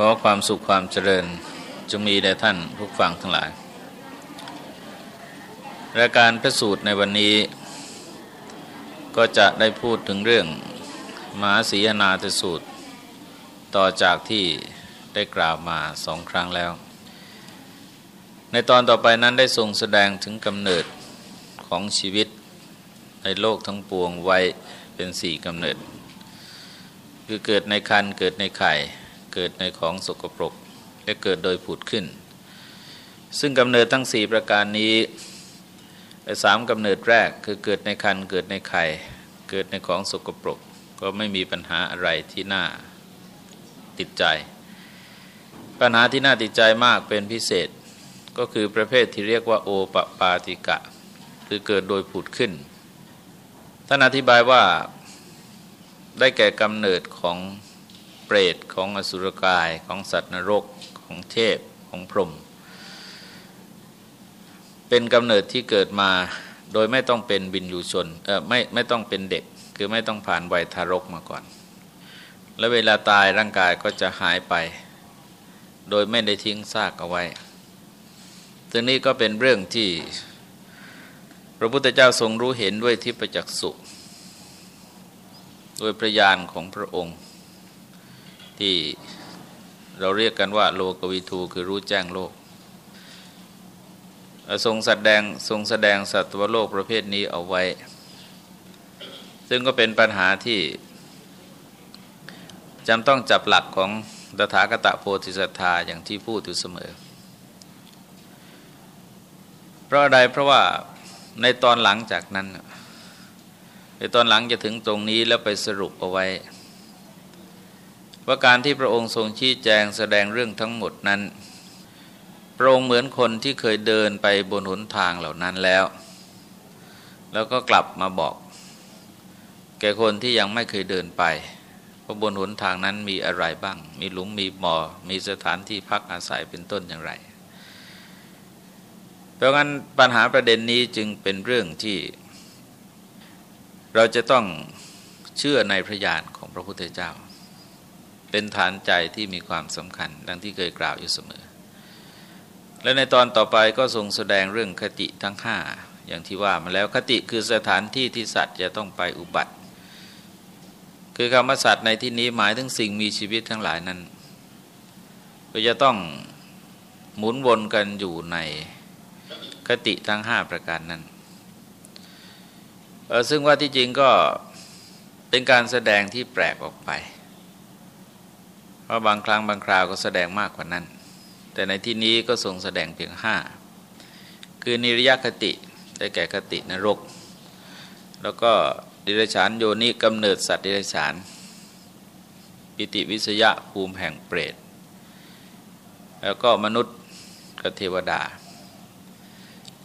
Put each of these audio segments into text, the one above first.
ขอความสุขความเจริญจงมีแด่ท่านผู้ฟังทั้งหลาย รายการพระสูตรในวันนี้ ก็จะได้พูดถึงเรื่องมหาศีนาตสูตร ต่อจากที่ได้กล่าวมาสองครั้งแล้ว ในตอนต่อไปนั้นได้ทรงแสดงถึงกำเนิดของชีวิตในโลกทั้งปวงไว้เป็นสี่กำเนิด คือเกิดในคันเกิดในไข่ เกิดในของสกปรก และเกิดโดยผุดขึ้น ซึ่งกำเนิดทั้งสี่ประการนี้สามกำเนิดแรกคือเกิดในคันเกิดในไข่ เกิดในของสกปรก ก็ไม่มีปัญหาอะไรที่น่าติดใจ ปัญหาที่น่าติดใจมากเป็นพิเศษก็คือประเภทที่เรียกว่าโอปปาติกะ คือเกิดโดยผุดขึ้นท่านอธิบายว่าได้แก่กำเนิดของ เปรตของอสุรกายของสัตว์นรกของเทพของพรหมเป็นกำเนิดที่เกิดมาโดยไม่ต้องเป็นบินยูชนเออไม่ไม่ต้องเป็นเด็กคือไม่ต้องผ่านวัยทารกมาก่อน และเวลาตายร่างกายก็จะหายไป โดยไม่ได้ทิ้งซากเอาไว้ซึ่งนี้ก็เป็นเรื่องที่พระพุทธเจ้าทรงรู้เห็นด้วยทิพจักสุด้วยประยานของพระองค์ ที่เราเรียกกันว่า โลกวิทูคือรู้แจ้งโลก ทรงแสดงทรงแสดงสัตวโลกประเภทนี้เอาไว้ ซึ่งก็เป็นปัญหาที่จำต้องจับหลักของตถาคตโพธิสัตธาอย่างที่พูดอยู่เสมอ เพราะอะไรเพราะว่าในตอนหลังจากนั้น ในตอนหลังจะถึงตรงนี้แล้วไปสรุปเอาไว้ ว่าการที่พระองค์ทรงชี้แจงแสดงเรื่องทั้งหมดนั้น พระองค์เหมือนคนที่เคยเดินไปบนหนทางเหล่านั้นแล้ว แล้วก็กลับมาบอก แก่คนที่ยังไม่เคยเดินไปว่าบนหนทางนั้นมีอะไรบ้าง มีหลุมมีบ่อมีสถานที่พักอาศัยเป็นต้นอย่างไร เพราะงั้นปัญหาประเด็นนี้จึงเป็นเรื่องที่ เราจะต้องเชื่อในพระญาณของพระพุทธเจ้า เป็นฐานใจที่มีความสำคัญ ดังที่เคยกล่าวอยู่เสมอ และในตอนต่อไปก็ทรงแสดงเรื่องคติทั้งห้าอย่างที่ว่ามาแล้วคติคือสถานที่ที่สัตว์จะต้องไปอุบัติ คือคำว่าสัตว์ในที่นี้หมายถึงสิ่งมีชีวิตทั้งหลายนั้น ก็จะต้องหมุนวนกันอยู่ในคติทั้งห้าประการนั้น ซึ่งว่าที่จริงก็เป็นการแสดงที่แปลกออกไป เพราะบางครั้งบางคราวก็แสดงมากกว่านั้น แต่ในที่นี้ก็ทรงแสดงเพียงห้าคือนิรยคติได้แก่คตินรก แล้วก็ดิเรชานโยนิกำเนิดสัตว์ดิเรชานปิติวิสยะภูมิแห่งเปรต แล้วก็มนุษย์กับเทวดา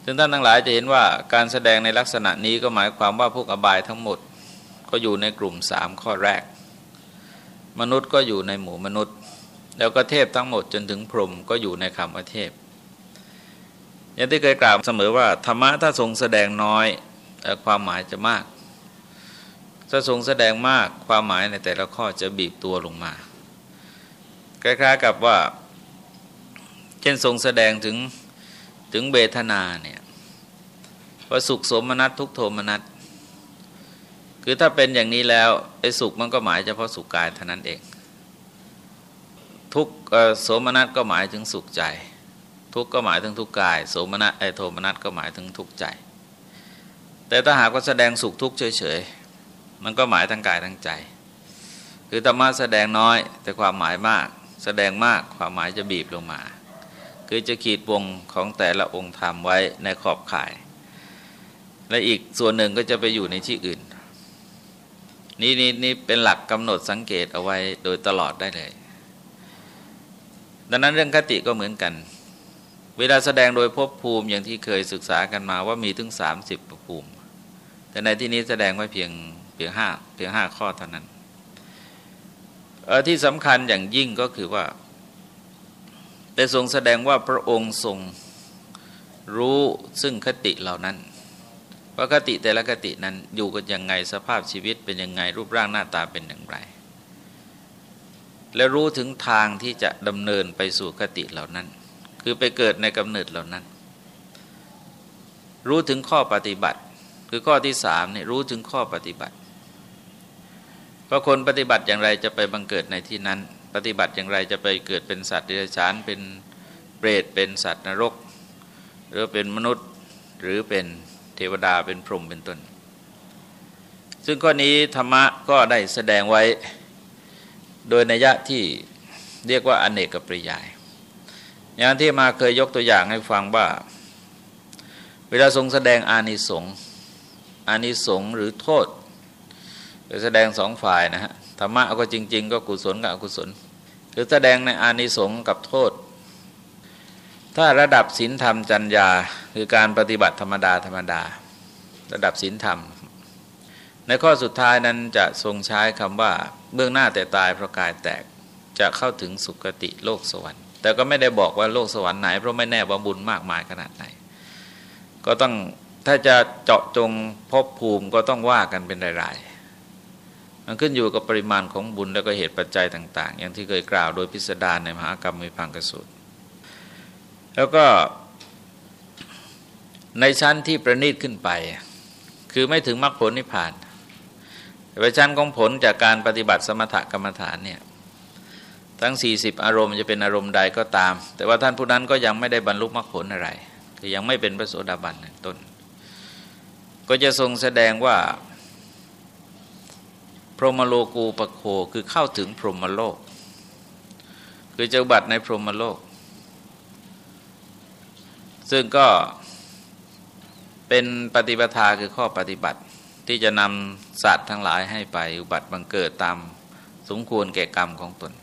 ซึ่งท่านทั้งหลายจะเห็นว่าการแสดงในลักษณะนี้ก็หมายความว่าพวกอบายทั้งหมด ก็อยู่ในกลุ่มสามข้อแรก มนุษย์ก็อยู่ในหมู่มนุษย์ แล้วก็เทพทั้งหมดจนถึงพรหมก็อยู่ในคำว่าเทพ อย่างที่เคยกล่าวเสมอว่าธรรมะถ้าทรงแสดงน้อยความหมายจะมากถ้าทรงแสดงมากความหมายในแต่ละข้อจะบีบตัวลงมาคล้ายๆกับว่า เช่นทรงแสดงถึงถึงเบทนาเนี่ยว่าสุขสมนัตทุกโทมนัต คือถ้าเป็นอย่างนี้แล้วไอ้สุขมันก็หมายเฉพาะสุขกายเท่านั้นเอง ทุกโสมนัตก็หมายถึงสุขใจ ทุกก็หมายถึงทุกกาย โสมนัตไอโทมนัตก็หมายถึงทุกใจ แต่ถ้าหากว่าแสดงสุขทุกเฉยๆมันก็หมายทั้งกายทั้งใจ คือธรรมะแสดงน้อยแต่ความหมายมาก แสดงมากความหมายจะบีบลงมา คือจะขีดวงของแต่ละองค์ธรรมไว้ในขอบข่าย และอีกส่วนหนึ่งก็จะไปอยู่ในที่อื่น นี่นี่นี่เป็นหลักกำหนดสังเกตเอาไว้โดยตลอดได้เลย ดังนั้นเรื่องคติก็เหมือนกัน เวลาแสดงโดยภพภูมิอย่างที่เคยศึกษากันมาว่ามีถึง 30ภูมิ แต่ในที่นี้แสดงไว้เพียงเพียงห้าเพียงห้าข้อเท่านั้นที่สำคัญอย่างยิ่งก็คือว่าแต่ทรงแสดงว่าพระองค์ทรงรู้ซึ่งคติเหล่านั้น ว่าคติแต่ละคตินั้นอยู่กันยังไงสภาพชีวิตเป็นยังไงรูปร่างหน้าตาเป็นอย่างไร และรู้ถึงทางที่จะดำเนินไปสู่คติเหล่านั้น คือไปเกิดในกำเนิดเหล่านั้น รู้ถึงข้อปฏิบัติ คือข้อที่สามเนี่ยรู้ถึงข้อปฏิบัติว่าคนปฏิบัติอย่างไรจะไปบังเกิดในที่นั้น ปฏิบัติอย่างไรจะไปเกิดเป็นสัตว์เดรัจฉานเป็นเปรตเป็นสัตว์นรก หรือเป็นมนุษย์หรือเป็น เทวดาเป็นพรหมเป็นต้น ซึ่งข้อนี้ธรรมะก็ได้แสดงไว้โดยนัยยะที่เรียกว่าอเนกปริยาย อย่างที่มาเคยยกตัวอย่างให้ฟังว่า เวลาทรงแสดงอานิสงส์อานิสงส์หรือโทษจะแสดงสองฝ่ายนะฮะธรรมะก็จริง ๆ ก็กุศลกับอกุศลคือแสดงในอานิสงส์กับโทษ ถ้าระดับศีลธรรมจัญญาคือการปฏิบัติธรรมดาธรรมดา ระดับศีลธรรม ในข้อสุดท้ายนั้นจะทรงใช้คำว่าเบื้องหน้าแต่ตายเพราะกายแตกจะเข้าถึงสุคติโลกสวรรค์ แต่ก็ไม่ได้บอกว่าโลกสวรรค์ไหน เพราะไม่แน่ว่าบุญมากมายขนาดไหน ก็ต้องถ้าจะเจาะจงพบภูมิก็ต้องว่ากันเป็นรายๆมันขึ้นอยู่กับปริมาณของบุญแล้วก็เหตุปัจจัยต่าง ๆ อย่างที่เคยกล่าวโดยพิสดารในมหากรรมมีพังกสูตร แล้วก็ในชั้นที่ประณีตขึ้นไป คือไม่ถึงมรรคผลนิพพานแต่ชั้นของผลจากการปฏิบัติสมถกรรมฐานเนี่ยทั้ง 40 อารมณ์จะเป็นอารมณ์ใดก็ตาม แต่ว่าท่านผู้นั้นก็ยังไม่ได้บรรลุมรรคผลอะไร คือยังไม่เป็นพระโสดาบันต้น ก็จะทรงแสดงว่า พรหมโลกูปโคคือเข้าถึงพรหมโลก คือจะบัตรในพรหมโลก ซึ่งก็เป็นปฏิปทาคือข้อปฏิบัติที่จะนำสัตว์ทั้งหลายให้ไปอุบัติบังเกิดตามสมควรแก่กรรมของตน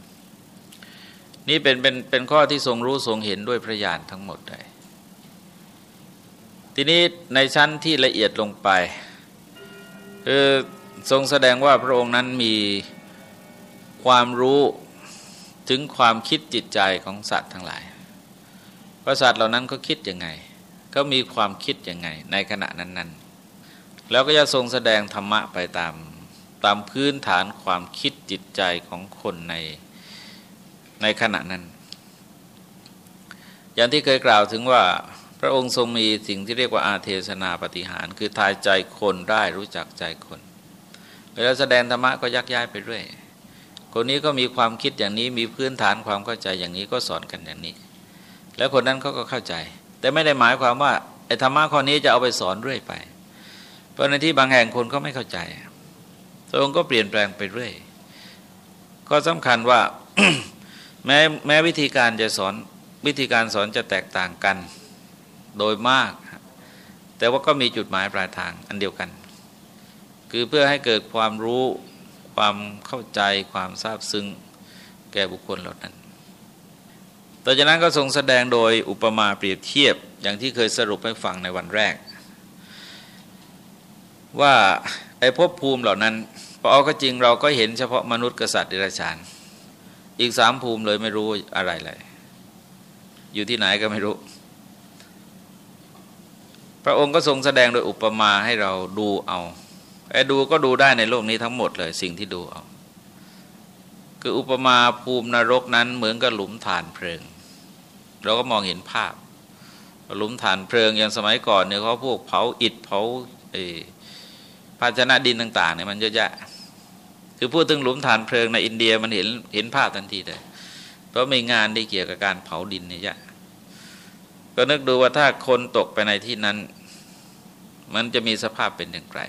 นี่เป็นเป็นเป็นข้อที่ทรงรู้ทรงเห็นด้วยพระญาณทั้งหมดเลยทีนี้ในชั้นที่ละเอียดลงไปคือทรงแสดงว่าพระองค์นั้นมีความรู้ถึงความคิดจิตใจของสัตว์ทั้งหลาย ว่าสัตว์เหล่านั้นเขาคิดยังไงเขามีความคิดยังไง ในขณะนั้นๆ แล้วก็จะทรงแสดงธรรมะไปตามตามพื้นฐานความคิดจิตใจของคนในในขณะนั้น อย่างที่เคยกล่าวถึงว่าพระองค์ทรงมีสิ่งที่เรียกว่าอาเทศนาปฏิหาร คือทายใจคนได้รู้จักใจคนเวลาแสดงธรรมะก็ยักย้ายไปเรื่อยคนนี้ก็มีความคิดอย่างนี้มีพื้นฐานความเข้าใจอย่างนี้ก็สอนกันอย่างนี้ แล้วคนนั้นเขาก็เข้าใจ แต่ไม่ได้หมายความว่าไอ้ธรรมะข้อนี้จะเอาไปสอนเรื่อยไป เพราะในที่บางแห่งคนก็ไม่เข้าใจพระองค์ก็เปลี่ยนแปลงไปเรื่อย ก็สำคัญว่าแม้แม้วิธีการจะสอนวิธีการสอนจะแตกต่างกันโดยมาก แต่ว่าก็มีจุดหมายปลายทางอันเดียวกัน คือเพื่อให้เกิดความรู้ความเข้าใจความทราบซึ้งแก่บุคคลเหล่านั้น ต่อจากนั้นก็ทรงแสดงโดยอุปมาเปรียบเทียบอย่างที่เคยสรุปให้ฟังในวันแรก ว่าไอ้ภพภูมิเหล่านั้นพอเอาก็จริงเราก็เห็นเฉพาะมนุษย์กษัตริย์ดิรัจฉาน อีกสามภูมิเลยไม่รู้อะไรเลย อยู่ที่ไหนก็ไม่รู้ พระองค์ก็ทรงแสดงโดยอุปมาให้เราดูเอาไอ้ดูก็ดูได้ในโลกนี้ทั้งหมดเลยสิ่งที่ดูเอา คืออุปมาภูมินรกนั้นเหมือนกับหลุมฐานเพลิง เราก็มองเห็นภาพหลุมฐานเพลิงอย่างสมัยก่อนเนี่ยเขาพวกเผาอิฐเผาเอภาชนะดินต่างๆเนี่ยมันเยอะแยะคือพูดถึงหลุมฐานเพลิงในอินเดียมันเห็นเห็นภาพทันทีเลยเพราะมีงานที่เกี่ยวกับการเผาดินเนี่ยเยอะก็นึกดูว่าถ้าคนตกไปในที่นั้น มันจะมีสภาพเป็นอย่างไร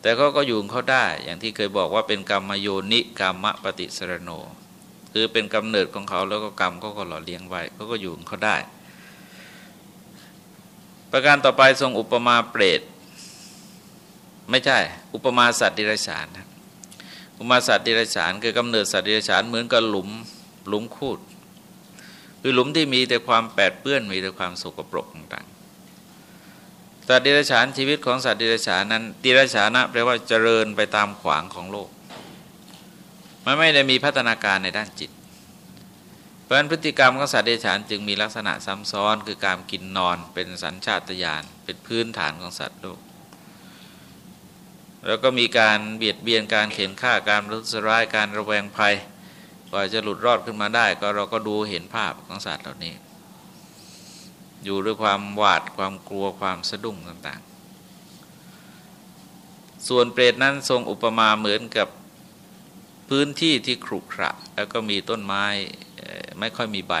แต่เขาก็อยู่เขาได้อย่างที่เคยบอกว่าเป็นกรรมโยนิกรรมปฏิสรโน คือเป็นกำเนิดของเขาแล้วก็กรรมเขาก็หล่อเลี้ยงไว้เขาก็อยู่เขาได้ ประการต่อไปทรงอุปมาเปรตไม่ใช่ อุปมาสัตว์ดิรัจฉานอุปมาสัตว์ดิรัจฉานคือกำเนิดสัตว์ดิรัจฉานเหมือนกับหลุมหลุมคูดคือหลุมที่มีแต่ความแปดเปื้อนมีแต่ความสกปรกต่างๆสัตว์ดิรัจฉานชีวิตของสัตว์ดิรัจฉานนั้นดิรัจฉานะแปลว่าเจริญไปตามขวางของโลก มันไม่ได้มีพัฒนาการในด้านจิต เพราะฉะนั้นพฤติกรรมของสัตว์เดรัจฉานจึงมีลักษณะซ้ำซ้อน คือการกินนอนเป็นสัญชาตญาณเป็นพื้นฐานของสัตว์โลก แล้วก็มีการเบียดเบียนการเข็นฆ่าการรุษร้ายการระแวงภัยกว่าจะหลุดรอดขึ้นมาได้ ก็เราก็ดูเห็นภาพของสัตว์เหล่านี้ อยู่ด้วยความหวาดความกลัวความสะดุ้งต่างๆ ส่วนเปรตนั้นทรงอุปมาเหมือนกับ พื้นที่ที่ครุขระ แล้วก็มีต้นไม้ไม่ค่อยมีใบ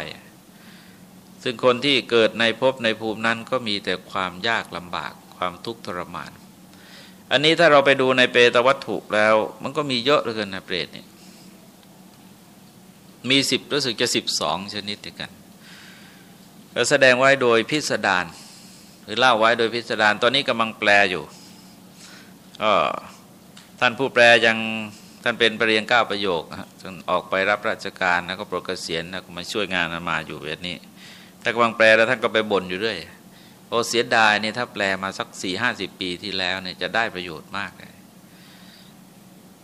ซึ่งคนที่เกิดในภพในภูมินั้นก็มีแต่ความยากลำบากความทุกข์ทรมาน อันนี้ถ้าเราไปดูในเปตวัตถุแล้ว มันก็มีเยอะเหลือเกินนะเปรตเนี่ยมีสิบรู้สึกจะสิบสองชนิดด้วยกันก็แสดงไว้โดยพิสดารหรือเล่าไว้โดยพิสดารตอนนี้กำลังแปลอยู่ก็ท่านผู้แปลยัง ท่านเป็นปรริญญาเก้าประโยคจนออกไปรับราชการแล้วก็โปรดเกษียณแล้วก็มาช่วยงานมาอยู่แบบนี้ถ้ากำลังแปลแล้วท่านก็ไปบ่นอยู่เรื่อยโอ้เสียดายนี่ยถ้าแปลมาสักสี่ห้าสิบปีที่แล้วเนี่ยจะได้ประโยชน์มากเลย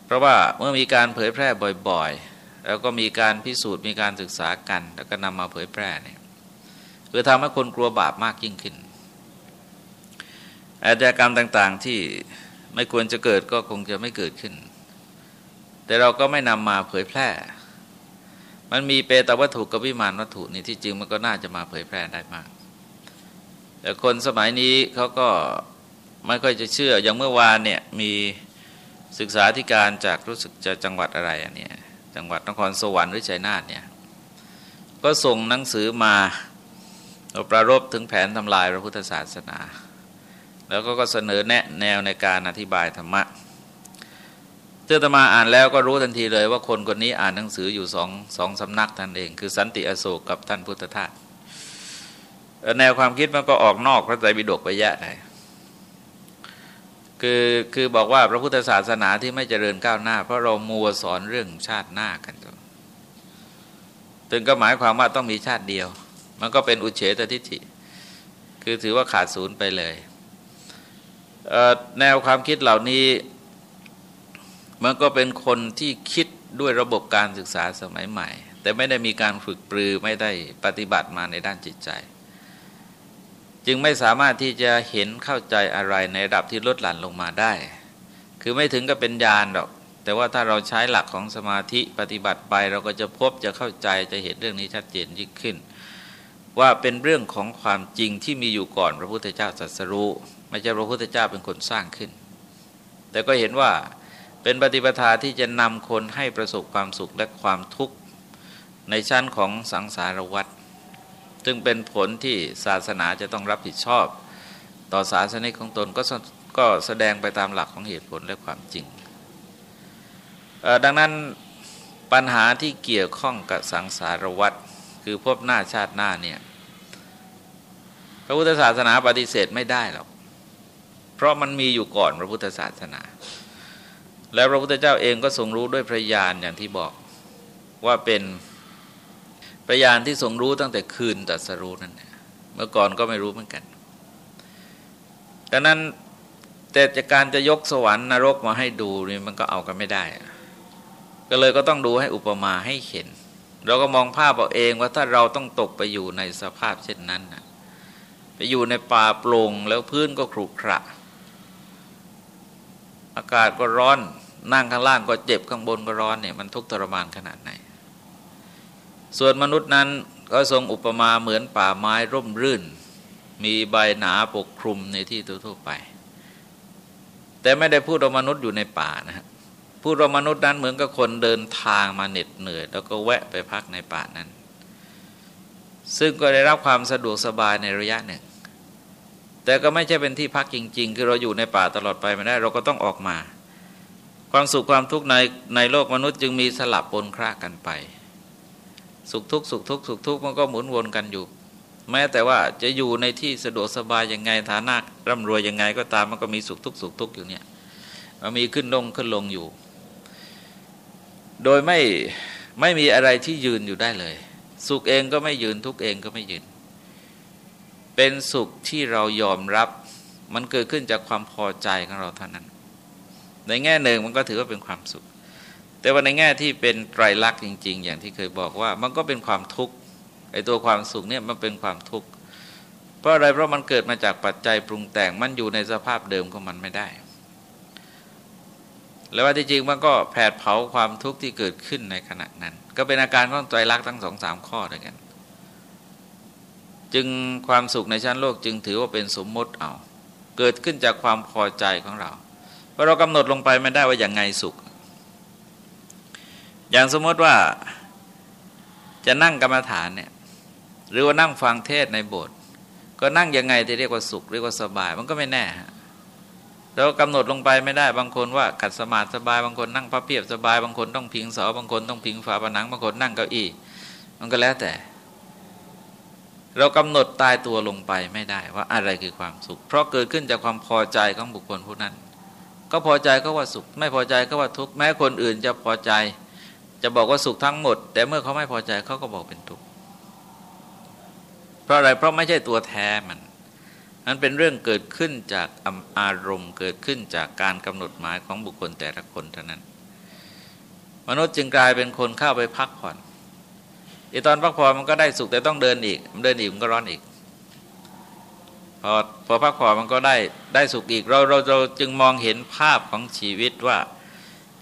เพราะว่าเมื่อมีการเผยแพร่บ่อยๆ แล้วก็มีการพิสูจน์มีการศึกษากัน แล้วก็นำมาเผยแพร่เนี่ยคือทำให้คนกลัวบาปมากยิ่งขึ้นอาชญากรรมต่างๆที่ไม่ควรจะเกิดก็คงจะไม่เกิดขึ้น แต่เราก็ไม่นำมาเผยแพร่ มันมีเปตวัตถุกับวิมานวัตถุนี่ที่จริงมันก็น่าจะมาเผยแพร่ได้มาก แต่คนสมัยนี้เขาก็ไม่ค่อยจะเชื่อ อย่างเมื่อวานเนี่ยมีศึกษาธิการจากรู้สึกจะจังหวัดอะไรอันนี้จังหวัดนครสวรรค์หรือชัยนาทเนี่ยก็ส่งหนังสือมาประรบถึงแผนทำลายพระพุทธศาสนา แล้วก็เสนอแนะแนวในการอธิบายธรรมะ เจ้าตมาอ่านแล้วก็รู้ทันทีเลยว่าคนคนนี้อ่านหนังสืออยู่สองสองสำนักท่านเอง คือสันติอโศกกับท่านพุทธทาสแนวความคิดมันก็ออกนอกพระไตรปิฎกไปแยะเลยคือคือบอกว่าพระพุทธศาสนาที่ไม่เจริญก้าวหน้า เพราะเรามัวสอนเรื่องชาติหน้ากันตึงก็หมายความว่าต้องมีชาติเดียว มันก็เป็นอุเฉตทิฏฐิคือถือว่าขาดศูนย์ไปเลยเแนวความคิดเหล่านี้ มันก็เป็นคนที่คิดด้วยระบบการศึกษาสมัยใหม่ แต่ไม่ได้มีการฝึกปรือไม่ได้ปฏิบัติมาในด้านจิตใจ จึงไม่สามารถที่จะเห็นเข้าใจอะไรในระดับที่ลดหลั่นลงมาได้ คือไม่ถึงกับเป็นญาณหรอก แต่ว่าถ้าเราใช้หลักของสมาธิปฏิบัติไปเราก็จะพบจะเข้าใจจะเห็นเรื่องนี้ชัดเจนยิ่งขึ้น ว่าเป็นเรื่องของความจริงที่มีอยู่ก่อนพระพุทธเจ้าสัสรู้ไม่ใช่พระพุทธเจ้าเป็นคนสร้างขึ้น แต่ก็เห็นว่า เป็นปฏิปทาที่จะนำคนให้ประสบความสุขและความทุกข์ในชั้นของสังสารวัฏซึ่งเป็นผลที่ศาสนาจะต้องรับผิดชอบ ต่อศาสนิกของตนก็ก็แสดงไปตามหลักของเหตุผลและความจริง ดังนั้นปัญหาที่เกี่ยวข้องกับสังสารวัฏคือพบหน้าชาติหน้าเนี่ยพระพุทธศาสนาปฏิเสธไม่ได้หรอกเพราะมันมีอยู่ก่อนพระพุทธศาสนา แล้วพระพุทธเจ้าเองก็ทรงรู้ด้วยพระญาณอย่างที่บอกว่าเป็นพระญาณที่ทรงรู้ตั้งแต่คืนตัดสรู้นั่นเมื่อก่อนก็ไม่รู้เหมือนกันดังนั้นแต่จากการจะยกสวรรค์นรกมาให้ดูนี่มันก็เอากันไม่ได้ ก็เลยก็ต้องดูให้อุปมาให้เห็น เราก็มองภาพเอาเองว่าถ้าเราต้องตกไปอยู่ในสภาพเช่นนั้นนะไปอยู่ในป่าโปร่งแล้วพื้นก็ครุขระ อากาศก็ร้อน นั่งข้างล่างก็เจ็บข้างบนก็ร้อนเนี่ยมันทุกข์ทรมานขนาดไหน ส่วนมนุษย์นั้นก็ทรงอุปมาเหมือนป่าไม้ร่มรื่น มีใบหนาปกคลุมในที่ทั่วไป แต่ไม่ได้พูดว่ามนุษย์อยู่ในป่านะฮะพูดว่ามนุษย์นั้นเหมือนกับคนเดินทางมาเหน็ดเหนื่อย แล้วก็แวะไปพักในป่านั้น ซึ่งก็ได้รับความสะดวกสบายในระยะหนึ่ง แต่ก็ไม่ใช่เป็นที่พักจริง ๆ คือเราอยู่ในป่าตลอดไปไม่ได้ เราก็ต้องออกมา ความสุขความทุกข์ในในโลกมนุษย์จึงมีสลับปนครากันไป สุขทุกข์สุขทุกข์สุขทุกข์มันก็หมุนวนกันอยู่ แม้แต่ว่าจะอยู่ในที่สะดวกสบายยังไงฐานะร่ำรวยยังไงก็ตามมันก็มีสุขทุกข์สุขทุกข์อยู่เนี่ยมันมีขึ้นลงขึ้นลงอยู่ โดยไม่ไม่มีอะไรที่ยืนอยู่ได้เลย สุขเองก็ไม่ยืนทุกเองก็ไม่ยืน เป็นสุขที่เรายอมรับ มันเกิดขึ้นจากความพอใจของเราเท่านั้น ในแง่หนึ่งมันก็ถือว่าเป็นความสุข แต่ว่าในแง่ที่เป็นไตรลักษณ์จริง ๆ อย่างที่เคยบอกว่ามันก็เป็นความทุกข์ไอ้ตัวความสุขเนี่ยมันเป็นความทุกข์เพราะอะไรเพราะมันเกิดมาจากปัจจัยปรุงแต่งมันอยู่ในสภาพเดิมของมันไม่ได้ แล้วว่าที่จริงมันก็แผดเผาความทุกข์ที่เกิดขึ้นในขณะนั้น ก็เป็นอาการของไตรลักษณ์ทั้งสองสามข้อด้วยกันจึงความสุขในชั้นโลกจึงถือว่าเป็นสมมติเอา เกิดขึ้นจากความพอใจของเรา พราะเรากำหนดลงไปไม่ได้ว่าอย่างไงสุข อย่างสมมติว่าจะนั่งกรรมฐานเนี่ยหรือว่านั่งฟังเทศในโบสถ์ก็นั่งยังไงที่เรียกว่าสุขเรียกว่าสบายมันก็ไม่แน่เรากำหนดลงไปไม่ได้บางคนว่าขัดสมาธิสบายบางคนนั่งพระเพียบสบายบางคนต้องพิงเสาบางคนต้องพิงฝาผนังบางคนนั่งเก้าอี้มันก็แล้วแต่ เรากำหนดตายตัวลงไปไม่ได้ว่าอะไรคือความสุข เพราะเกิดขึ้นจากความพอใจของบุคคลผู้นั้น ก็พอใจก็ว่าสุข ไม่พอใจก็ว่าทุกข์แม้คนอื่นจะพอใจ จะบอกว่าสุขทั้งหมด แต่เมื่อเขาไม่พอใจเขาก็บอกเป็นทุกข์เพราะอะไรเพราะไม่ใช่ตัวแท้มันนั้นเป็นเรื่องเกิดขึ้นจากอารมณ์เกิดขึ้นจากการกำหนดหมายของบุคคลแต่ละคนเท่านั้น มนุษย์จึงกลายเป็นคนเข้าไปพักผ่อนไอตอนพักผ่อนมันก็ได้สุขแต่ต้องเดินอีกเดินอีกมันก็ร้อนอีก พอพอพักผ่อนมันก็ได้ได้สุขอีกเราเราเราจึงมองเห็นภาพของชีวิตว่า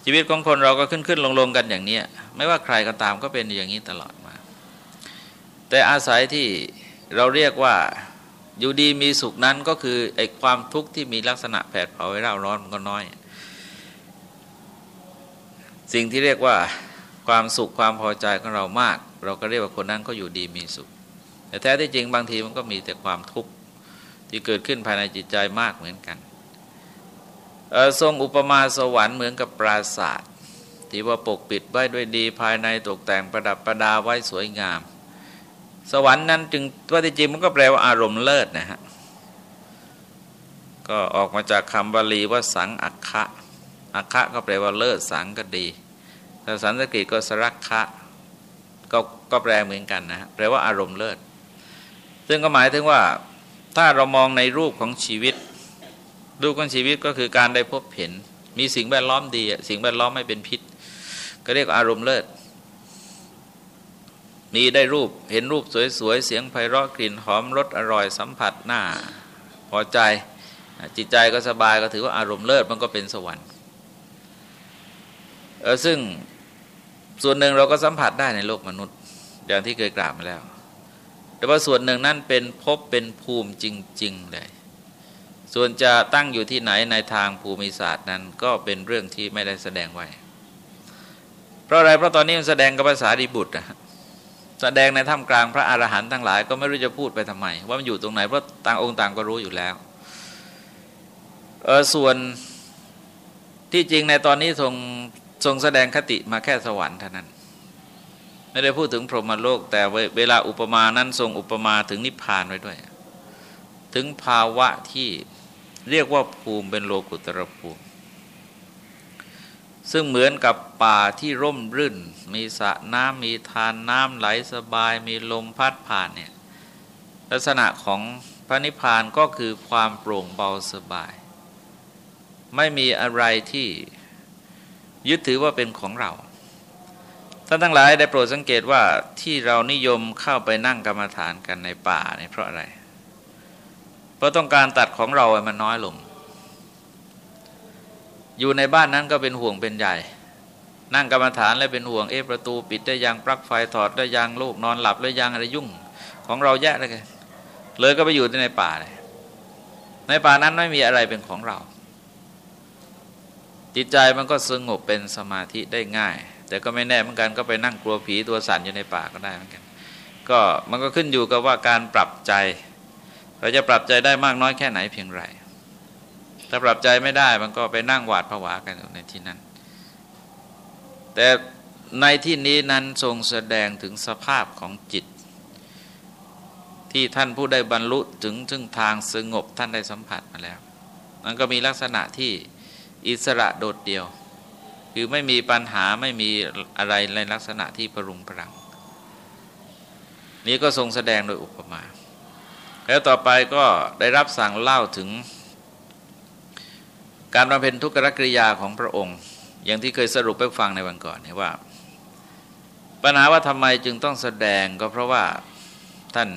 ชีวิตของคนเราก็ขึ้นขึ้นลงลงกันอย่างนี้ไม่ว่าใครก็ตามก็เป็นอย่างนี้ตลอดมา แต่อาศัยที่เราเรียกว่าอยู่ดีมีสุขนั้นก็คือไอ้ความทุกข์ที่มีลักษณะแผดเผาไว้เร่าร้อนมันก็น้อย สิ่งที่เรียกว่าความสุขความพอใจของเรามาก เราก็เรียกว่าคนนั้นก็อยู่ดีมีสุข แต่แท้ที่จริงบางทีมันก็มีแต่ความทุกข์ ที่เกิดขึ้นภายในจิตใจมากเหมือนกัน ทรงอุปมาสวรรค์เหมือนกับปราศาสตร์ที่ว่าปกปิดไว้ด้วยดีภายในตกแต่งประดับประดาไว้สวยงาม สวรรค์นั้นจึงว่าที่จริงมันก็แปลว่าอารมณ์เลิศนะฮะก็ออกมาจากคำบาลีว่าสังอัคะอัคะก็แปลว่าเลิศสังก็ดีภาษาสันสกฤตก็สรักคะก็ก็แปลเหมือนกันนะฮะแปลว่าอารมณ์เลิศ ซึ่งก็หมายถึงว่า ถ้าเรามองในรูปของชีวิต รูปของชีวิตก็คือการได้พบเห็น มีสิ่งแวดล้อมดี สิ่งแวดล้อมไม่เป็นพิษ ก็เรียกอารมณ์เลิศมีได้รูปเห็นรูปสวยๆ เสียงไพเราะกลิ่นหอมรสอร่อยสัมผัสหน้า พอใจจิตใจก็สบายก็ถือว่าอารมณ์เลิศมันก็เป็นสวรรค์ซึ่งส่วนหนึ่งเราก็สัมผัสได้ในโลกมนุษย์ อย่างที่เคยกล่าวมาแล้ว แต่ว่าส่วนหนึ่งนั่นเป็นพบเป็นภูมิจริง ๆ เลย ส่วนจะตั้งอยู่ที่ไหนในทางภูมิศาสตร์นั้นก็เป็นเรื่องที่ไม่ได้แสดงไว้ เพราะอะไรเพราะตอนนี้มันแสดงกับภาษาดิบุตรนะแสดงในถ้ำกลางพระอรหันต์ทั้งหลายก็ไม่รู้จะพูดไปทำไม ว่ามันอยู่ตรงไหนเพราะต่างองค์ต่างก็รู้อยู่แล้วเออส่วนที่จริงในตอนนี้ทรงทรงแสดงคติมาแค่สวรรค์เท่านั้น ไม่ได้พูดถึงพรหมโลก แต่เวลาอุปมานั้นทรงอุปมาถึงนิพพานไว้ด้วย ถึงภาวะที่เรียกว่าภูมิเป็นโลกุตรภูมิ ซึ่งเหมือนกับป่าที่ร่มรื่น มีสระน้ำมีทานน้ำไหลสบาย มีลมพัดผ่านเนี่ยลักษณะของพระนิพพานก็คือความโปร่งเบาสบาย ไม่มีอะไรที่ยึดถือว่าเป็นของเรา ท่านทั้งหลายได้โปรดสังเกตว่าที่เรานิยมเข้าไปนั่งกรรมฐานกันในป่าเนี่ยเพราะอะไร เพราะต้องการตัดของเราให้มันน้อยลง อยู่ในบ้านนั้นก็เป็นห่วงเป็นใหญ่ นั่งกรรมฐานแล้วเป็นห่วงเอ๊ประตูปิดได้ยังปลั๊กไฟถอดได้ยังลูกนอนหลับได้ยังอะไรยุ่ง ของเราแยะเลยเลยก็ไปอยู่ในป่าเลยในป่านั้นไม่มีอะไรเป็นของเรา จิตใจมันก็สงบเป็นสมาธิได้ง่าย แต่ก็ไม่แน่เหมือนกันก็ไปนั่งกลัวผีตัวสั่นอยู่ในป่าก็ได้เหมือนกันก็มันก็ขึ้นอยู่กับว่าการปรับใจ เราจะปรับใจได้มากน้อยแค่ไหนเพียงไร ถ้าปรับใจไม่ได้มันก็ไปนั่งหวาดผวากันอยู่ในที่นั้น แต่ในที่นี้นั้นทรงแสดงถึงสภาพของจิต ที่ท่านผู้ได้บรรลุถึงถึงทางสงบท่านได้สัมผัสมาแล้ว มันก็มีลักษณะที่อิสระโดดเดี่ยว คือไม่มีปัญหาไม่มีอะไรในลักษณะที่ประรุงประรัง นี้ก็ทรงแสดงโดยอุปมา แล้วต่อไปก็ได้รับสั่งเล่าถึง การบำเพ็ญทุกขกริยาของพระองค์ อย่างที่เคยสรุปไปฟังในวันก่อนเนี่ว่า ปัญหาว่าทำไมจึงต้องแสดงก็เพราะว่าท่าน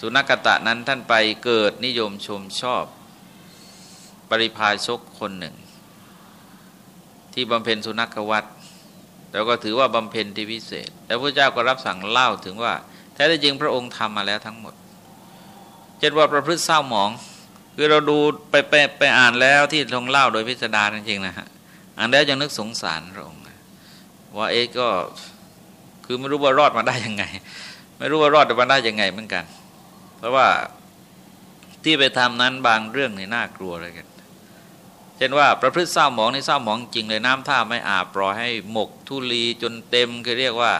สุนักตะนั้นท่านไปเกิดนิยมชมชอบ ปริพาชกคนหนึ่ง ที่บำเพ็ญสุนัขวัตแล้วก็ถือว่าบำเพ็ญที่พิเศษแต่พระเจ้าก็รับสั่งเล่าถึงว่าแท้จริงพระองค์ทำมาแล้วทั้งหมดเช่นว่าประพฤติเศร้าหมอง คือเราดูไปไปไปอ่านแล้วที่ทรงเล่าโดยพิสดารจริงๆนะฮะอ่านแล้วยังนึกสงสารพระองค์ว่าเอ๊ก็คือไม่รู้ว่ารอดมาได้ยังไง ไม่รู้ว่ารอดมาได้ยังไงเหมือนกัน เพราะว่าที่ไปทำนั้นบางเรื่องในน่ากลัวเลยกัน เช่นว่าประพฤติเศร้าหมองในเศร้าหมองจริงเลยน้ำท่าไม่อาบปล่อยให้หมกทุลีจนเต็มคือเรียกว่า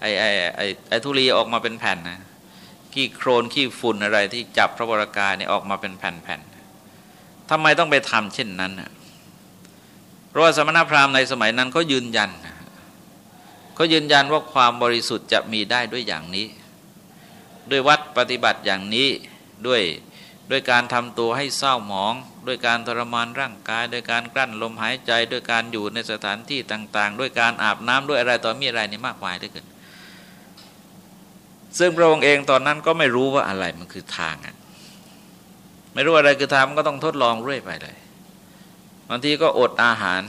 ไอ้ไอ้ไอ้ไอ้ทุลีออกมาเป็นแผ่นนะขี้โครนขี้ฝุ่นอะไรที่จับพระวรากายเนี่ยออกมาเป็นแผ่นๆทำไมต้องไปทำเช่นนั้นเพราะว่าสมณพราหมณ์ในสมัยนั้นเขายืนยันเขายืนยันว่าความบริสุทธิ์จะมีได้ด้วยอย่างนี้ ด้วยวัดปฏิบัติอย่างนี้ด้วยด้วยการทำตัวให้เศร้าหมอง ด้วยการทรมานร่างกาย ด้วยการกลั้นลมหายใจ ด้วยการอยู่ในสถานที่ต่าง ๆ ด้วยการอาบน้ำด้วยอะไรต่อมีอะไรนี่มากมายด้วยกันซึ่งพระองค์เองตอนนั้นก็ไม่รู้ว่าอะไรมันคือทางอะไม่รู้อะไรคือทางมันก็ต้องทดลองเรื่อยไปเลยบางทีก็อดอาหาร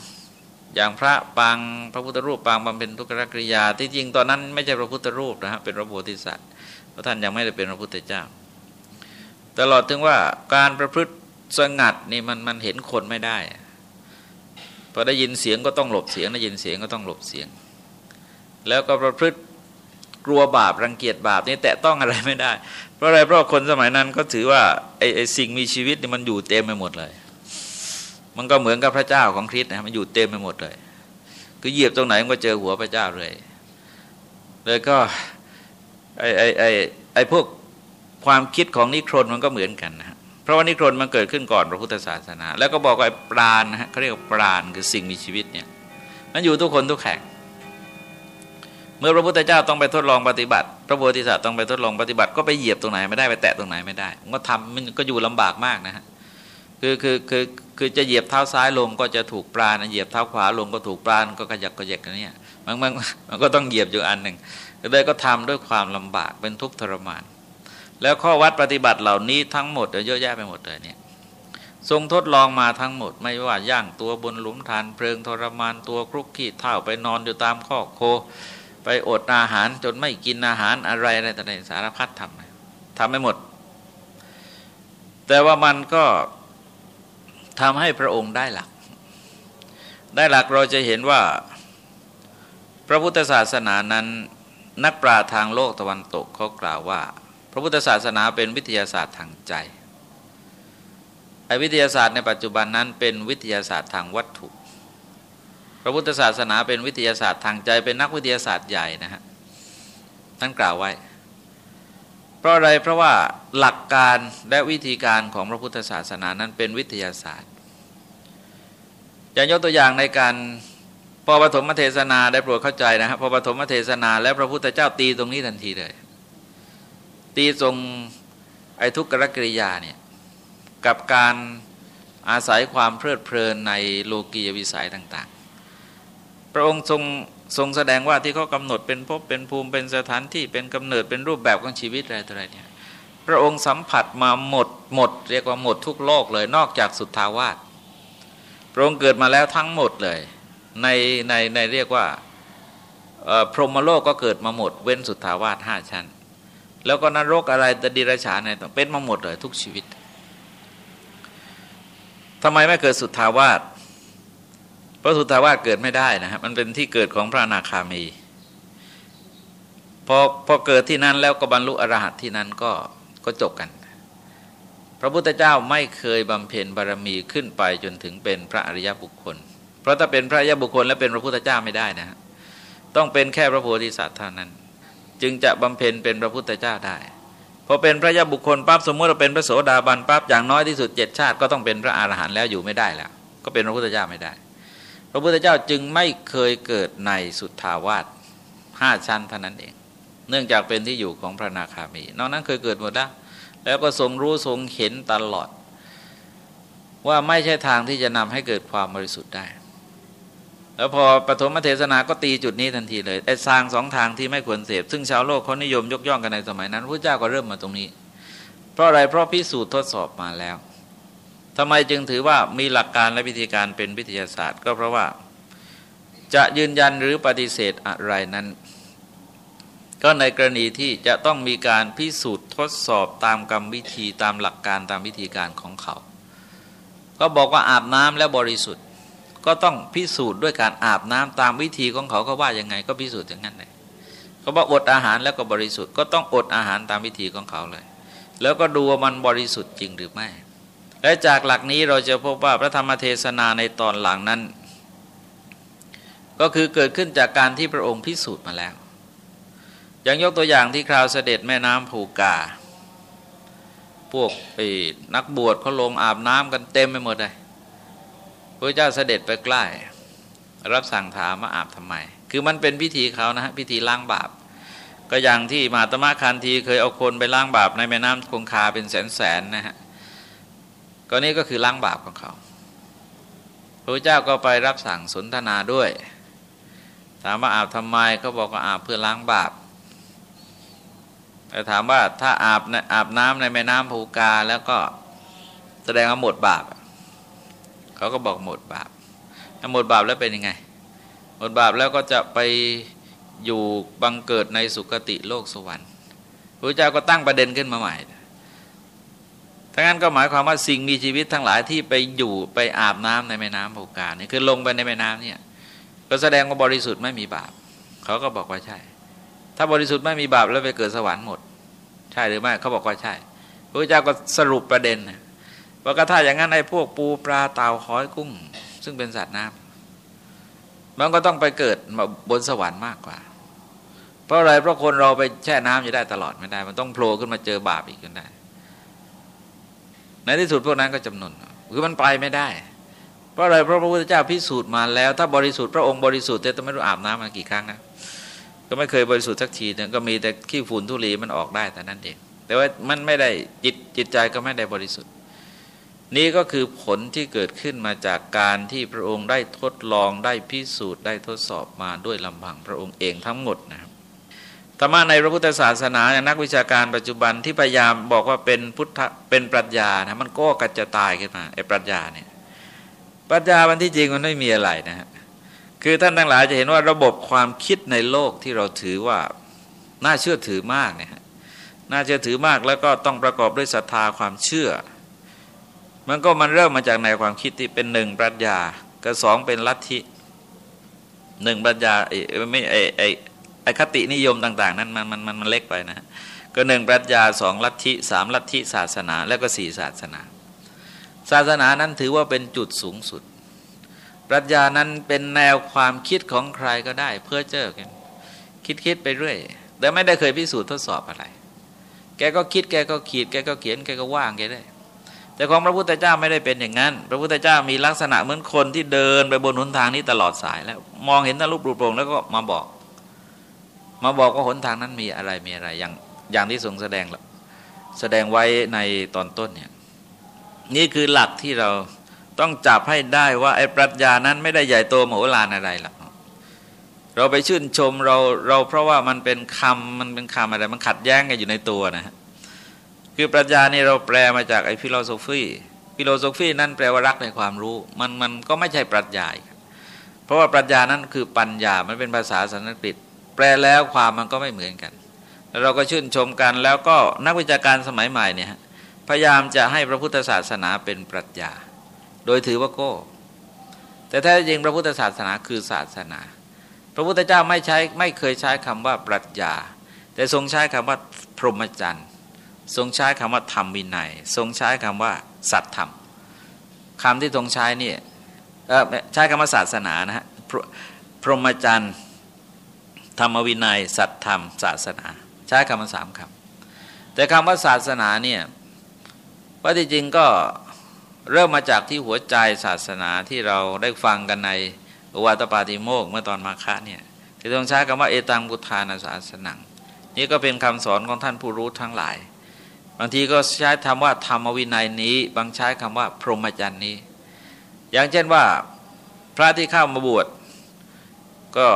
อย่างพระปางพระพุทธรูปปางบำเพ็ญทุกขกริยา ที่จริงตอนนั้นไม่ใช่พระพุทธรูปนะฮะเป็นพระโพธิสัตว์เพราะท่านยังไม่ได้เป็นพระพุทธเจ้า ตลอดถึงว่าการประพฤติ สงัดนี่มันมันเห็นคนไม่ได้พอได้ยินเสียงก็ต้องหลบเสียงได้ยินเสียงก็ต้องหลบเสียง แล้วก็ประพฤติกลัวบาปรังเกียจบาปนี่แตะต้องอะไรไม่ได้ เพราะอะไรเพราะคนสมัยนั้นก็ถือว่าไอ้ไอสิ่งมีชีวิตนี่มันอยู่เต็มไปหมดเลย มันก็เหมือนกับพระเจ้าของคริสต์นะมันอยู่เต็มไปหมดเลย คือเหยียบตรงไหนมันก็เจอหัวพระเจ้าเลยเลยก็ไอ้ไอ้ไอ้ไอ้พวกความคิดของนิครนมันก็เหมือนกันนะ เพราะว่านิครนมันเกิดขึ้นก่อนพระพุทธศาสนา แล้วก็บอกว่าปราณนะฮะเขาเรียกว่าปราณคือสิ่งมีชีวิตเนี่ยมันอยู่ทุกคนทุกแห่งเมื่อพระพุทธเจ้าต้องไปทดลองปฏิบัติ พระโพธิสัตว์ต้องไปทดลองปฏิบัติก็ไปเหยียบตรงไหนไม่ได้ไปแตะตรงไหนไม่ได้มันก็ทำมันก็อยู่ลำบากมากนะฮะคือคือคือคือจะเหยียบเท้าซ้ายลงก็จะถูกปราณเหยียบเท้าขวาลงก็ถูกปราณก็กระยักกระเยกกันเนี่ยมันมันมันก็ต้องเหยียบอยู่อันหนึ่งเลยก็ทำด้วยความลำบากเป็นทุกข์ทรมาน แล้วข้อวัดปฏิบัติเหล่านี้ทั้งหมดเยอะแยะไปหมดเลยเนี่ยทรงทดลองมาทั้งหมดไม่ว่าย่างตัวบนหลุมฐานเพลิงทรมานตัวครุกขี้เท่าไปนอนอยู่ตามข้อโค ไปอดอาหารจนไม่กินอาหารอะไรอะไรต่างๆสารพัดทำทำไม่หมด แต่ว่ามันก็ทำให้พระองค์ได้หลัก ได้หลักเราจะเห็นว่า พระพุทธศาสนานั้นนักปราชญ์ทางโลกตะวันตกเขากล่าวว่า ระพุทธศาสนาเป็นวิทยาศาสตร์ทางใจไอ้วิทยาศาสตร์ในปัจจุบันนั้นเป็นวิทยาศาสตร์ทางวัตถุ พระพุทธศาสนาเป็นวิทยาศาสตร์ทางใจ เป็นนักวิทยาศาสตร์ใหญ่นะฮะท่านกล่าวไว้ เพราะอะไรเพราะว่าหลักการและวิธีการของพระพุทธศาสนานั้นเป็นวิทยาศาสตร์อย่างยกตัวอย่างในการพอปฐมเทศนาได้โปรดเข้าใจนะครับพอปฐมเทศนาแล้วพระพุทธเจ้าตีตรงนี้ทันทีเลย ตีทรงไอทุกขกริยาเนี่ยกับการอาศัยความเพลิดเพลินในโลกียวิสัยต่างๆ พระองค์ทรงทรงแสดงว่าที่เขากำหนดเป็นภพเป็นภูมิเป็นสถานที่เป็นกำเนิดเป็นรูปแบบของชีวิตอะไรต่ออะไรเนี่ยพระองค์สัมผัสมาหมดหมด เรียกว่าหมดทุกโลกเลยนอกจากสุทธาวาสพระองค์เกิดมาแล้วทั้งหมดเลยในในในเรียกว่าพรหมโลกก็เกิดมาหมด เว้นสุทธาวาสห้าชั้น แล้วก็นรกอะไรตดิรฉานอะไรต้องเป็นมาหมดเลยทุกชีวิตทำไมไม่เกิดสุทธาวาสเพราะสุทธาวาสเกิดไม่ได้นะฮะมันเป็นที่เกิดของพระนาคามีพอพอเกิดที่นั้นแล้วก็บรรลุอรหัตที่นั้นก็ก็จบกัน พระพุทธเจ้าไม่เคยบำเพ็ญบารมีขึ้นไปจนถึงเป็นพระอริยบุคคล เพราะถ้าเป็นพระอริยบุคคลแล้วเป็นพระพุทธเจ้าไม่ได้นะ ต้องเป็นแค่พระโพธิสัตว์เท่านั้น จึงจะบำเพ็ญเป็นพระพุทธเจ้าได้พอเป็นพระยาบุคคลปั๊บสมมติเราเป็นพระโสดาบันปั๊บอย่างน้อยที่สุดเจ็ดชาติก็ต้องเป็นพระอาหารหันต์แล้วอยู่ไม่ได้แล้ว ก็เป็นพระพุทธเจ้าไม่ได้ พระพุทธเจ้าจึงไม่เคยเกิดในสุทธาวาสห้าชั้นเท่านั้นเอง เนื่องจากเป็นที่อยู่ของพระนาคามีนอกนั้นเคยเกิดหมดแล้วแล้วก็ทรงรู้ทรงเห็นตลอด ว่าไม่ใช่ทางที่จะนำให้เกิดความบริสุทธิ์ได้ แล้วพอปฐมเทศนาก็ตีจุดนี้ทันทีเลยไอ้ทางสองทางที่ไม่ควรเสพซึ่งชาวโลกเขานิยมยกย่องกันในสมัยนั้นพระเจ้าก็เริ่มมาตรงนี้ เพราะอะไรเพราะพิสูจน์ทดสอบมาแล้วทำไมจึงถือว่ามีหลักการและวิธีการเป็นวิทยาศาสตร์ ก็เพราะว่าจะยืนยันหรือปฏิเสธอะไรนั้น ก็ในกรณีที่จะต้องมีการพิสูจน์ทดสอบตามกรรมวิธีตามหลักการตามวิธีการของเขา ก็บอกว่าอาบน้ำแล้วบริสุทธิ์ ก็ต้องพิสูจน์ด้วยการอาบน้ำตามวิธีของเขาก็ว่ายังไง ก็พิสูจน์อย่างนั้นเลยเขาบอกอดอาหารแล้วก็บริสุทธิ์ก็ต้องอดอาหารตามวิธีของเขาเลย แล้วก็ดูว่ามันบริสุทธิ์จริงหรือไม่ และจากหลักนี้เราจะพบว่าพระธรรมเทศนาในตอนหลังนั้น ก็คือเกิดขึ้นจากการที่พระองค์พิสูจน์มาแล้วอย่างยกตัวอย่างที่คราวเสด็จแม่น้ำภูกา พวกนักบวชเขาลงอาบน้ำกันเต็มไปหมดเลย พระเจ้าเสด็จไปใกล้ รับสั่งถามมาอาบทำไม คือมันเป็นพิธีเขานะฮะพิธีล้างบาป ก็อย่างที่มาตมะคันทีเคยเอาคนไปล้างบาปในแม่น้ำคงคาเป็นแสนแสนนะฮะก็นี่ก็คือล้างบาปของเขา พระเจ้าก็ไปรับสั่งสนทนาด้วย ถามว่าอาบทำไมเขาบอกว่าอาบเพื่อล้างบาปแต่ถามว่าถ้าอาบอาบน้ำในแม่น้ำภูกาแล้วก็แสดงว่าหมดบาป เขาก็บอกหมดบาปถ้าหมดบาปแล้วเป็นยังไง หมดบาปแล้วก็จะไปอยู่บังเกิดในสุคติโลกสวรรค์พระเจ้าก็ตั้งประเด็นขึ้นมาใหม่ทั้งนั้นก็หมายความว่าสิ่งมีชีวิตทั้งหลายที่ไปอยู่ไปอาบน้ำในแม่น้ำภูกาเนี่ยคือลงไปในแม่น้ำเนี่ยก็แสดงว่าบริสุทธิ์ไม่มีบาปเขาก็บอกว่าใช่ ถ้าบริสุทธิ์ไม่มีบาปแล้วไปเกิดสวรรค์หมด ใช่หรือไม่เขาบอกว่าใช่พระเจ้าก็สรุปประเด็นนะ ว่าก็ถ้าอย่างนั้นไอ้พวกปูปลาเต่าหอยกุ้ง ซึ่งเป็นสัตว์น้ำมันก็ต้องไปเกิดมาบนสวรรค์มากกว่า เพราะอะไรเพราะคนเราไปแช่น้ำอยู่ได้ตลอดไม่ได้ มันต้องโผล่ขึ้นมาเจอบาปอีกจนได้ ในที่สุดพวกนั้นก็จำนวนคือมันไปไม่ได้ เพราะอะไรเพราะพระพุทธเจ้าพิสูจน์มาแล้ว ถ้าบริสุทธิ์พระองค์บริสุทธิ์แต่ต้องไม่รู้อาบน้ำมากี่ครั้งนะก็ไม่เคยบริสุทธิ์สักทีนึงก็มีแต่ขี้ฝุ่นทุลีมันออกได้แต่นั้นเองแต่ว่ามันไม่ได้จิตจิตใจก็ไม่ได้บริสุทธิ์ นี่ก็คือผลที่เกิดขึ้นมาจากการที่พระองค์ได้ทดลองได้พิสูจน์ได้ทดสอบมาด้วยลำพังพระองค์เองทั้งหมดนะครับธรรมะในพระพุทธศาสนานักวิชาการปัจจุบันที่พยายามบอกว่าเป็นพุทธเป็นปรัชญานะมันก็กัจจะตายขึ้นมาไอ้ปรัชญาเนี่ยปรัชญามันที่จริงมันไม่มีอะไรนะฮะคือท่านทั้งหลายจะเห็นว่าระบบความคิดในโลกที่เราถือว่าน่าเชื่อถือมากเนี่ยน่าเชื่อถือมากแล้วก็ต้องประกอบด้วยศรัทธาความเชื่อ มันก็มันเริ่มมาจากในความคิดที่เป็นหนึ่งปรัชญากับสองเป็นลัทธิหนึ่งปรัชญาไอ้ไม่ไอ้ไอไอคตินิยมต่าง ๆ นั้นมันมันมันมันเล็กไปนะก็หนึ่งปรัชญาสองลัทธิสามลัทธิศาสนา แล้วก็สี่ศาสนา ศาสนานั้นถือว่าเป็นจุดสูงสุด ปรัชญานั้นเป็นแนวความคิดของใครก็ได้เพื่อเจอกันคิดคิดไปเรื่อยแต่ไม่ได้เคยพิสูจน์ทดสอบอะไร แกก็คิดแกก็ขีดแกก็เขียนแกก็ว่างแกได้ แต่ของพระพุทธเจ้าไม่ได้เป็นอย่างนั้น พระพุทธเจ้ามีลักษณะเหมือนคนที่เดินไปบนหนทางนี้ตลอดสายแล้ว มองเห็นตารูปรูปโปร่งแล้วก็มาบอก มาบอกว่าหนทางนั้นมีอะไรมีอะไรอย่างอย่างที่ทรงแสดงแสดงไว้ในตอนต้นเนี่ยนี่คือหลักที่เราต้องจับให้ได้ว่าไอ้ปรัชญานั้นไม่ได้ใหญ่โตมโหฬารอะไรหรอกเราไปชื่นชมเราเราเพราะว่ามันเป็นคำมันเป็นคำอะไรมันขัดแย้งกันอยู่ในตัวนะฮะ คือปรัชญานี่เราแปลมาจากไอ้ philosophy philosophy นั่นแปลว่ารักในความรู้ มันมันก็ไม่ใช่ปรัชญาเพราะว่าปรัชญานั้นคือปัญญามันเป็นภาษาสันสกฤตแปลแล้วความมันก็ไม่เหมือนกัน เราก็ชื่นชมกันแล้วก็นักวิชาการสมัยใหม่เนี่ยพยายามจะให้พระพุทธศาสนาเป็นปรัชญา โดยถือว่าโก้ แต่แท้จริงพระพุทธศาสนาคือศาสนา พระพุทธเจ้าไม่ใช้ไม่เคยใช้คำว่าปรัชญา แต่ทรงใช้คำว่าพรหมจรรย์ ทรงใช้คำว่าธรรมวินัย ทรงใช้คำว่า สัตธรรมคำที่ทรงใช้เนี่ยใช้คำว่าศาสนานะฮะพรหมจรรย์ธรรมวินัย สัตธรรม ศาสนา ใช้คำมาสามคำแต่คำว่าศาสนาเนี่ยว่าที่จริงก็เริ่มมาจากที่หัวใจศาสนาที่เราได้ฟังกันในอวัตปาติโมกเมื่อตอนมาคะเนี่ยที่ต้องใช้คำว่าเอตังบุทานาศาสนัง นี่ก็เป็นคำสอนของท่านผู้รู้ทั้งหลาย บางทีก็ใช้คำว่าธรรมวินัยนี้ บางใช้คำว่า พรหมจรรย์นี้ อย่างเช่นว่าพระที่เข้ามาบวชก็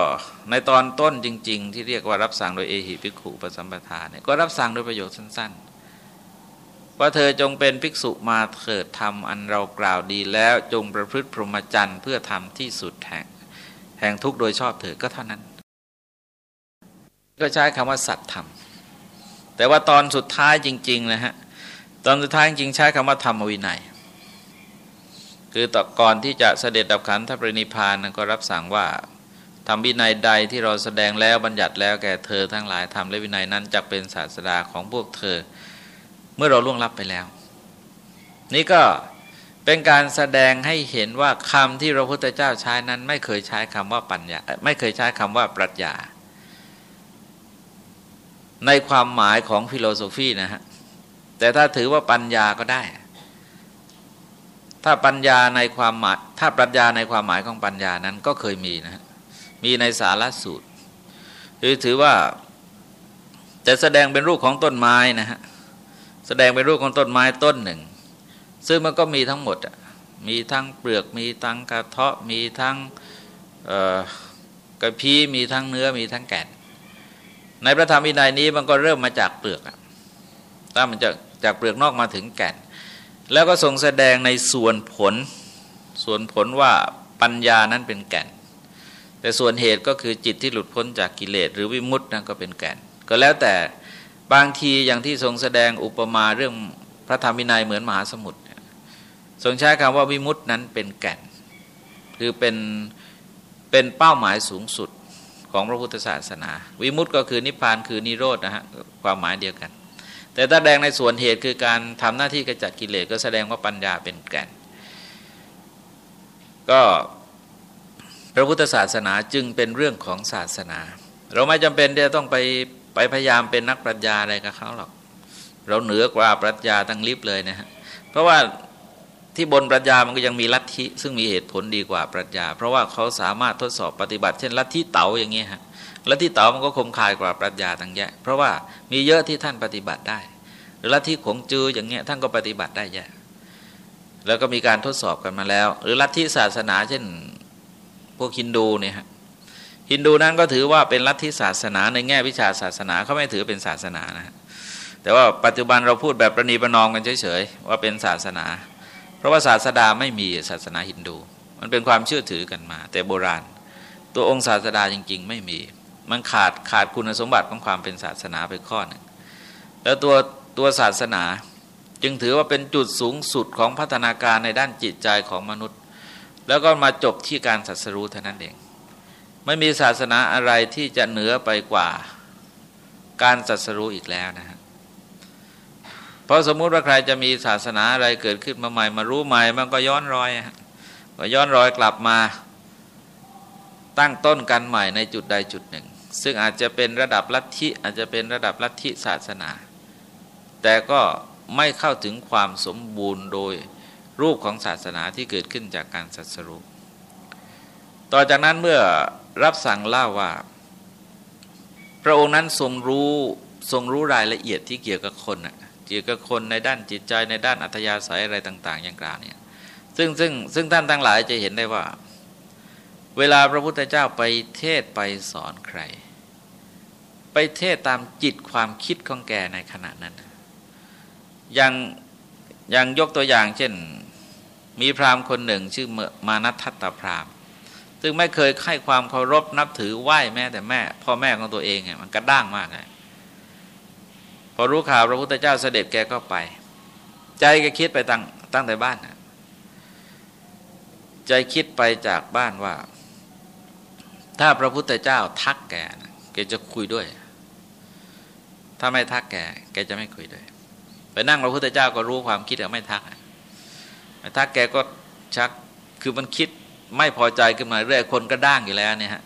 ในตอนต้นจริง ๆ ที่เรียกว่ารับสั่งโดยเอหิภิกขุปสัมปทาเนี่ยก็รับสั่งโดยประโยคสั้น ๆ ว่าเธอจงเป็นภิกษุมาเถิดทำอันเรากล่าวดีแล้วจงประพฤติพรหมจรรย์เพื่อทำที่สุดแห่งแห่งทุกข์โดยชอบเถิดก็เท่านั้น ก็ใช้คำว่าสัตธรรม แต่ว่าตอนสุดท้ายจริงๆนะฮะตอนสุดท้ายจริงใช้คำว่าธรรมวินัย คือต่อก่อนที่จะเสด็จดับขันธปรินิพานก็รับสั่งว่าทำวินัยใดที่เราแสดงแล้วบัญญัติแล้วแก่เธอทั้งหลายทำและวินัยนั้นจะเป็นศาสดาของพวกเธอ เมื่อเราล่วงลับไปแล้ว นี่ก็เป็นการแสดงให้เห็นว่าคำที่พระพุทธเจ้าใช้นั้น ไม่เคยใช้คำว่าปัญญาไม่เคยใช้คำว่าปรัชญา ในความหมายของฟิโลโซฟีนะฮะ แต่ถ้าถือว่าปัญญาก็ได้ ถ้าปัญญาในความหมาย ถ้าปรัชญาในความหมายของปัญญานั้นก็เคยมีนะฮะ มีในสารสูตรคือถือว่าจะแสดงเป็นรูปของต้นไม้นะฮะ แสดงเป็นรูปของต้นไม้ต้นหนึ่ง ซึ่งมันก็มีทั้งหมดมีทั้งเปลือกมีทั้งกระเทาะมีทั้งกระพี้มีทั้งเนื้อมีทั้งแก่น ในพระธรรมวินัยนี้มันก็เริ่มมาจากเปลือกถ้ามันจะจากเปลือกนอกมาถึงแก่น แล้วก็ทรงแสดงในส่วนผล ส่วนผลว่าปัญญานั้นเป็นแก่น แต่ส่วนเหตุก็คือจิตที่หลุดพ้นจากกิเลสหรือวิมุตต์นั่นก็เป็นแก่น ก็แล้วแต่บางทีอย่างที่ทรงแสดงอุปมาเรื่องพระธรรมวินัยเหมือนมหาสมุทรทรงใช้คำว่าวิมุตต์นั้นเป็นแก่น คือเป็นเป็นเป้าหมายสูงสุด ของพระพุทธศาสนา วิมุตต์ก็คือนิพพานคือนิโรธนะฮะความหมายเดียวกัน แต่ถ้าแดงในส่วนเหตุคือการทำหน้าที่กระจัดกิเลสก็แสดงว่าปัญญาเป็นแก่น ก็พระพุทธศาสนาจึงเป็นเรื่องของศาสนา เราไม่จำเป็นที่จะต้องไปไปพยายามเป็นนักปรัชญาอะไรกับเขาหรอก เราเหนือกว่าปรัชญาตั้งลิบเลยนะฮะเพราะว่า ที่บนปรัชญามันก็ยังมีลัทธิซึ่งมีเหตุผลดีกว่าปรัชญา เพราะว่าเขาสามารถทดสอบปฏิบัติ เช่นลัทธิเต๋าอย่างเงี้ยฮะลัทธิเต๋ามันก็คมคายกว่าปรัชญาตั้งแยะ เพราะว่ามีเยอะที่ท่านปฏิบัติได้หรือลัทธิขงจืออย่างเงี้ยท่านก็ปฏิบัติได้แยะ แล้วก็มีการทดสอบกันมาแล้ว หรือลัทธิศาสนา เช่นพวกฮินดูเนี่ยฮะฮินดูนั้นก็ถือว่าเป็นลัทธิศาสนาในแง่วิชาศาสนาเขาไม่ถือเป็นศาสนานะแต่ว่าปัจจุบันเราพูดแบบประนีประนอมกันเฉยๆว่าเป็นศาสนา เพราะว่าศาสดาไม่มีศาสนาฮินดู มันเป็นความเชื่อถือกันมา แต่โบราณ ตัวองค์ศาสดาจริง ๆ ไม่มี มันขาดขาดคุณสมบัติของความเป็นศาสนาไปข้อหนึ่งแล้วตัวตัวศาสนาจึงถือว่าเป็นจุดสูงสุดของพัฒนาการในด้านจิตใจของมนุษย์ แล้วก็มาจบที่การสัสรู้เท่านั้นเอง ไม่มีศาสนาอะไรที่จะเหนือไปกว่าการสัสรู้อีกแล้วนะฮะเพ ราะสมมุติว่าใครจะมีศาสนาอะไรเกิดขึ้นมาใหม่มารู้ใหม่มันก็ย้อนรอยก็ย้อนรอยกลับมาตั้งต้นกันใหม่ในจุดใดจุดหนึ่ง ซึ่งอาจจะเป็นระดับลัทธิอาจจะเป็นระดับลัทธิศาสนา แต่ก็ไม่เข้าถึงความสมบูรณ์โดยรูปของศาสนาที่เกิดขึ้นจากการสัสรุปต่อจากนั้นเมื่อรับสั่งเล่าว่า พระองค์นั้นทรงรู้ทรงรู้รายละเอียดที่เกี่ยวกับคนนะ กี่ยวกับคนในด้านจิตใจในด้านอัธยาศัยอะไรต่าง ๆ อย่างกล่าวเนี่ยซึ่งซึ่งซึ่งท่านทั้งหลายจะเห็นได้ว่า เวลาพระพุทธเจ้าไปเทศไปสอนใคร ไปเทศตามจิตความคิดของแกในขณะนั้น อยังอยังยกตัวอย่าง เช่นมีพราหมณ์คนหนึ่ง ชื่อมานัทัตตพราหมณ์ ซึ่งไม่เคยให้ความเคารพนับถือไหว้แม่แต่แม่ พ่อแม่ของตัวเองมันกระด้างมากเลย พอรู้ข่าวพระพุทธเจ้าเสด็จแกก็ไป ใจก็คิดไปตั้งตั้งแต่บ้านนะใจคิดไปจากบ้านว่า ถ้าพระพุทธเจ้าทักแกแกจะคุยด้วย ถ้าไม่ทักแก แกจะไม่คุยด้วย ไปนั่งพระพุทธเจ้าก็รู้ความคิดแต่ไม่ทักไม่ทักแกก็ชักคือมันคิดไม่พอใจขึ้นมาเรื่อยคนก็ด้างอยู่แล้วเนี่ยฮะ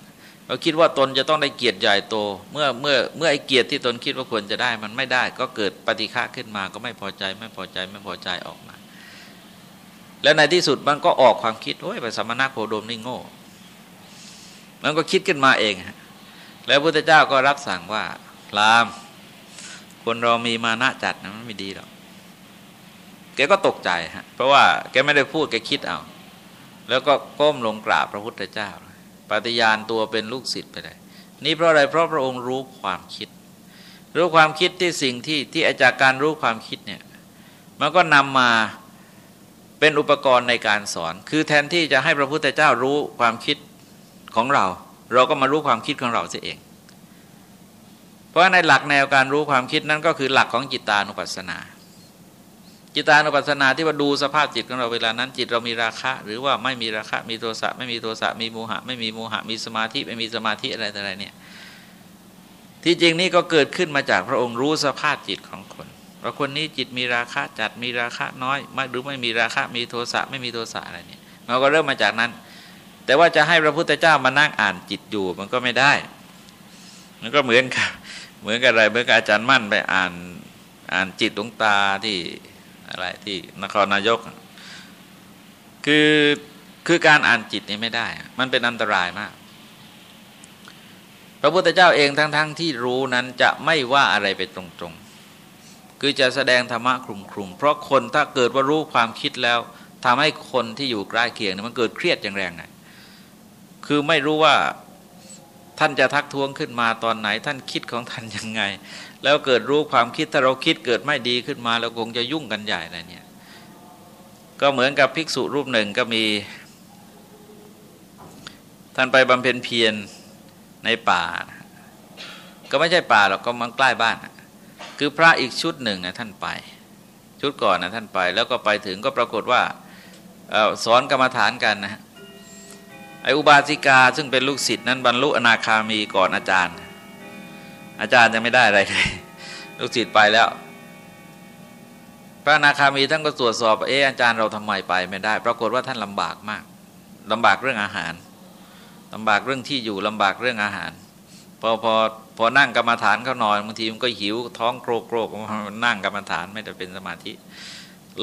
เราคิดว่าตนจะต้องได้เกียรติใหญ่โต เมื่อเมื่อเมื่อไอ้เกียรติที่ตนคิดว่าควรจะได้มันไม่ได้ ก็เกิดปฏิฆะขึ้นมาก็ไม่พอใจ ไม่พอใจไม่พอใจออกมา แล้วในที่สุดมันก็ออกความคิดโอ้ยไปสมณะโคดมนี่โง่ มันก็คิดขึ้นมาเองฮะแล้วพระพุทธเจ้าก็รับสั่งว่าพราม คนเรามีมานะจัดนะมันไม่ดีหรอกแกก็ตกใจฮะเพราะว่าแกไม่ได้พูดแกคิดเอา แล้วก็ก้มลงกราบพระพุทธเจ้า ปฏิญาณตัวเป็นลูกศิษย์ไปเลยนี่เพราะอะไรเพราะพระองค์รู้ความคิด รู้ความคิดที่สิ่งที่ที่อาจากการรู้ความคิดเนี่ยมันก็นำมาเป็นอุปกรณ์ในการสอน คือแทนที่จะให้พระพุทธเจ้ารู้ความคิดของเรา เราก็มารู้ความคิดของเราเสียเอง เพราะในหลักแนวการรู้ความคิดนั้นก็คือหลักของจิตตานุปัสสนา จิตานุปัสสนาที่ว่าดูสภาพจิตของเราเวลานั้น จิตเรามีราคะ หรือว่าไม่มีราคะมีโทสะไม่มีโทสะมีโมหะ ไม่มีโมหะ มีสมาธิไม่มีสมาธิอะไรต่ออะไรเนี่ยที่จริงนี่ก็เกิดขึ้นมาจากพระองค์รู้สภาพจิตของคนว่าคนนี้จิตมีราคะจัดมีราคะน้อยหรือไม่มีราคะมีโทสะไม่มีโทสะอะไรเนี่ยเราก็เริ่มมาจากนั้น แต่ว่าจะให้พระพุทธเจ้ามานั่งอ่านจิตอยู่มันก็ไม่ได้ มันก็เหมือนกับเหมือนกับอะไรเหมือนกับอาจารย์มั่นไปอ่านอ่านจิตดวงตาที่ อะไรที่นครนายก คือคือการอ่านจิตนี่ไม่ได้ มันเป็นอันตรายมาก พระพุทธเจ้าเองทั้งๆทที่รู้นั้นจะไม่ว่าอะไรไปตรงๆ คือจะแสดงธรรมะคลุมๆ เพราะคนถ้าเกิดว่ารู้ความคิดแล้วทำให้คนที่อยู่ใกล้เคียงเนี่ยมันเกิดเครียดอย่างแรงไงคือไม่รู้ว่าท่านจะทักท้วงขึ้นมาตอนไหน ท่านคิดของท่านยังไง แล้วเกิดรู้ความคิดถ้าเราคิดเกิดไม่ดีขึ้นมาเราคงจะยุ่งกันใหญ่อะไรเนี่ยก็เหมือนกับภิกษุรูปหนึ่งก็มี ท่านไปบำเพ็ญเพียรในป่า ก็ไม่ใช่ป่าหรอกก็มันใกล้บ้าน คือพระอีกชุดหนึ่งนะท่านไป ชุดก่อนนะท่านไป แล้วก็ไปถึงก็ปรากฏว่าสอนกรรมฐานกันนะไออุบาสิกาซึ่งเป็นลูกศิษย์นั้นบรรลุอนาคามีก่อนอาจารย์ อาจารย์ยังไม่ได้อะไรเลยลูกศิษย์ไปแล้ว พระนาคามีท่านก็ตรวจสอบเอออาจารย์เราทำไมไปไม่ได้ ปรากฏว่าท่านลำบากมากลำบากเรื่องอาหารลำบากเรื่องที่อยู่ลำบากเรื่องอาหาร พอพอพอนั่งกรรมฐานเขานอนบางทีมันก็หิวท้องโกรกโกรกนั่งกรรมฐานไม่ได้เป็นสมาธิ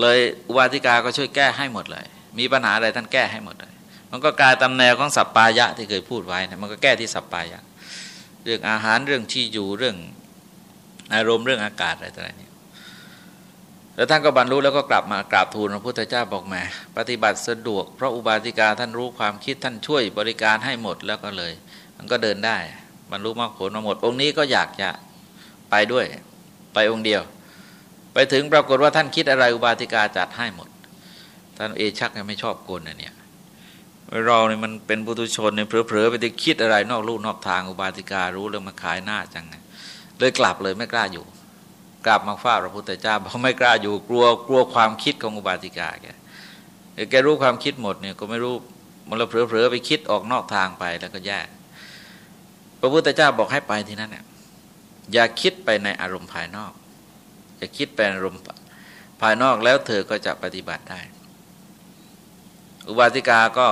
เลยอุบาสิกาก็ช่วยแก้ให้หมดเลย มีปัญหาอะไรท่านแก้ให้หมดเลย มันก็กลายตำแนวของสัปปายะที่เคยพูดไว้นะมันก็แก้ที่สัปปายะ เรื่องอาหารเรื่องที่อยู่เรื่องอารมณ์เรื่องอากาศอะไรต่างๆนี่แล้วท่านก็บรรลุแล้วก็กลับมากราบทูลพระพุทธเจ้าบอกแม่ปฏิบัติสะดวก เพราะอุบาสิกาท่านรู้ความคิดท่านช่วยบริการให้หมดแล้วก็เลย มันก็เดินได้ บรรลุมรรคผลมาหมด องค์นี้ก็อยากจะไปด้วย ไปองค์เดียว ไปถึงปรากฏว่าท่านคิดอะไรอุบาสิกาจัดให้หมด ท่านเอชักยังไม่ชอบโกนนะเนี่ย เราเนี่ยมันเป็นบุตุชนเนี่ยเผลอๆไปจะคิดอะไรนอกลู่นอกทางอุบาติการู้เรื่องมาขายหน้าจังไงเลยกลับเลยไม่กล้าอยู่ กลับมาฟ้าพระพุทธเจ้าเพราะไม่กล้าอยู่กลัวกลัวความคิดของอุบาติกาแกแกรู้ความคิดหมดเนี่ยก็ไม่รู้มันเราเผลอๆไปคิดออกนอกทางไปแล้วก็แย่พระพุทธเจ้าบอกให้ไปที่นั่นเนี่ยอย่าคิดไปในอารมณ์ภายนอก อย่าคิดไปอารมณ์ภายนอกแล้วเธอก็จะปฏิบัติได้ อุบาสิกาก็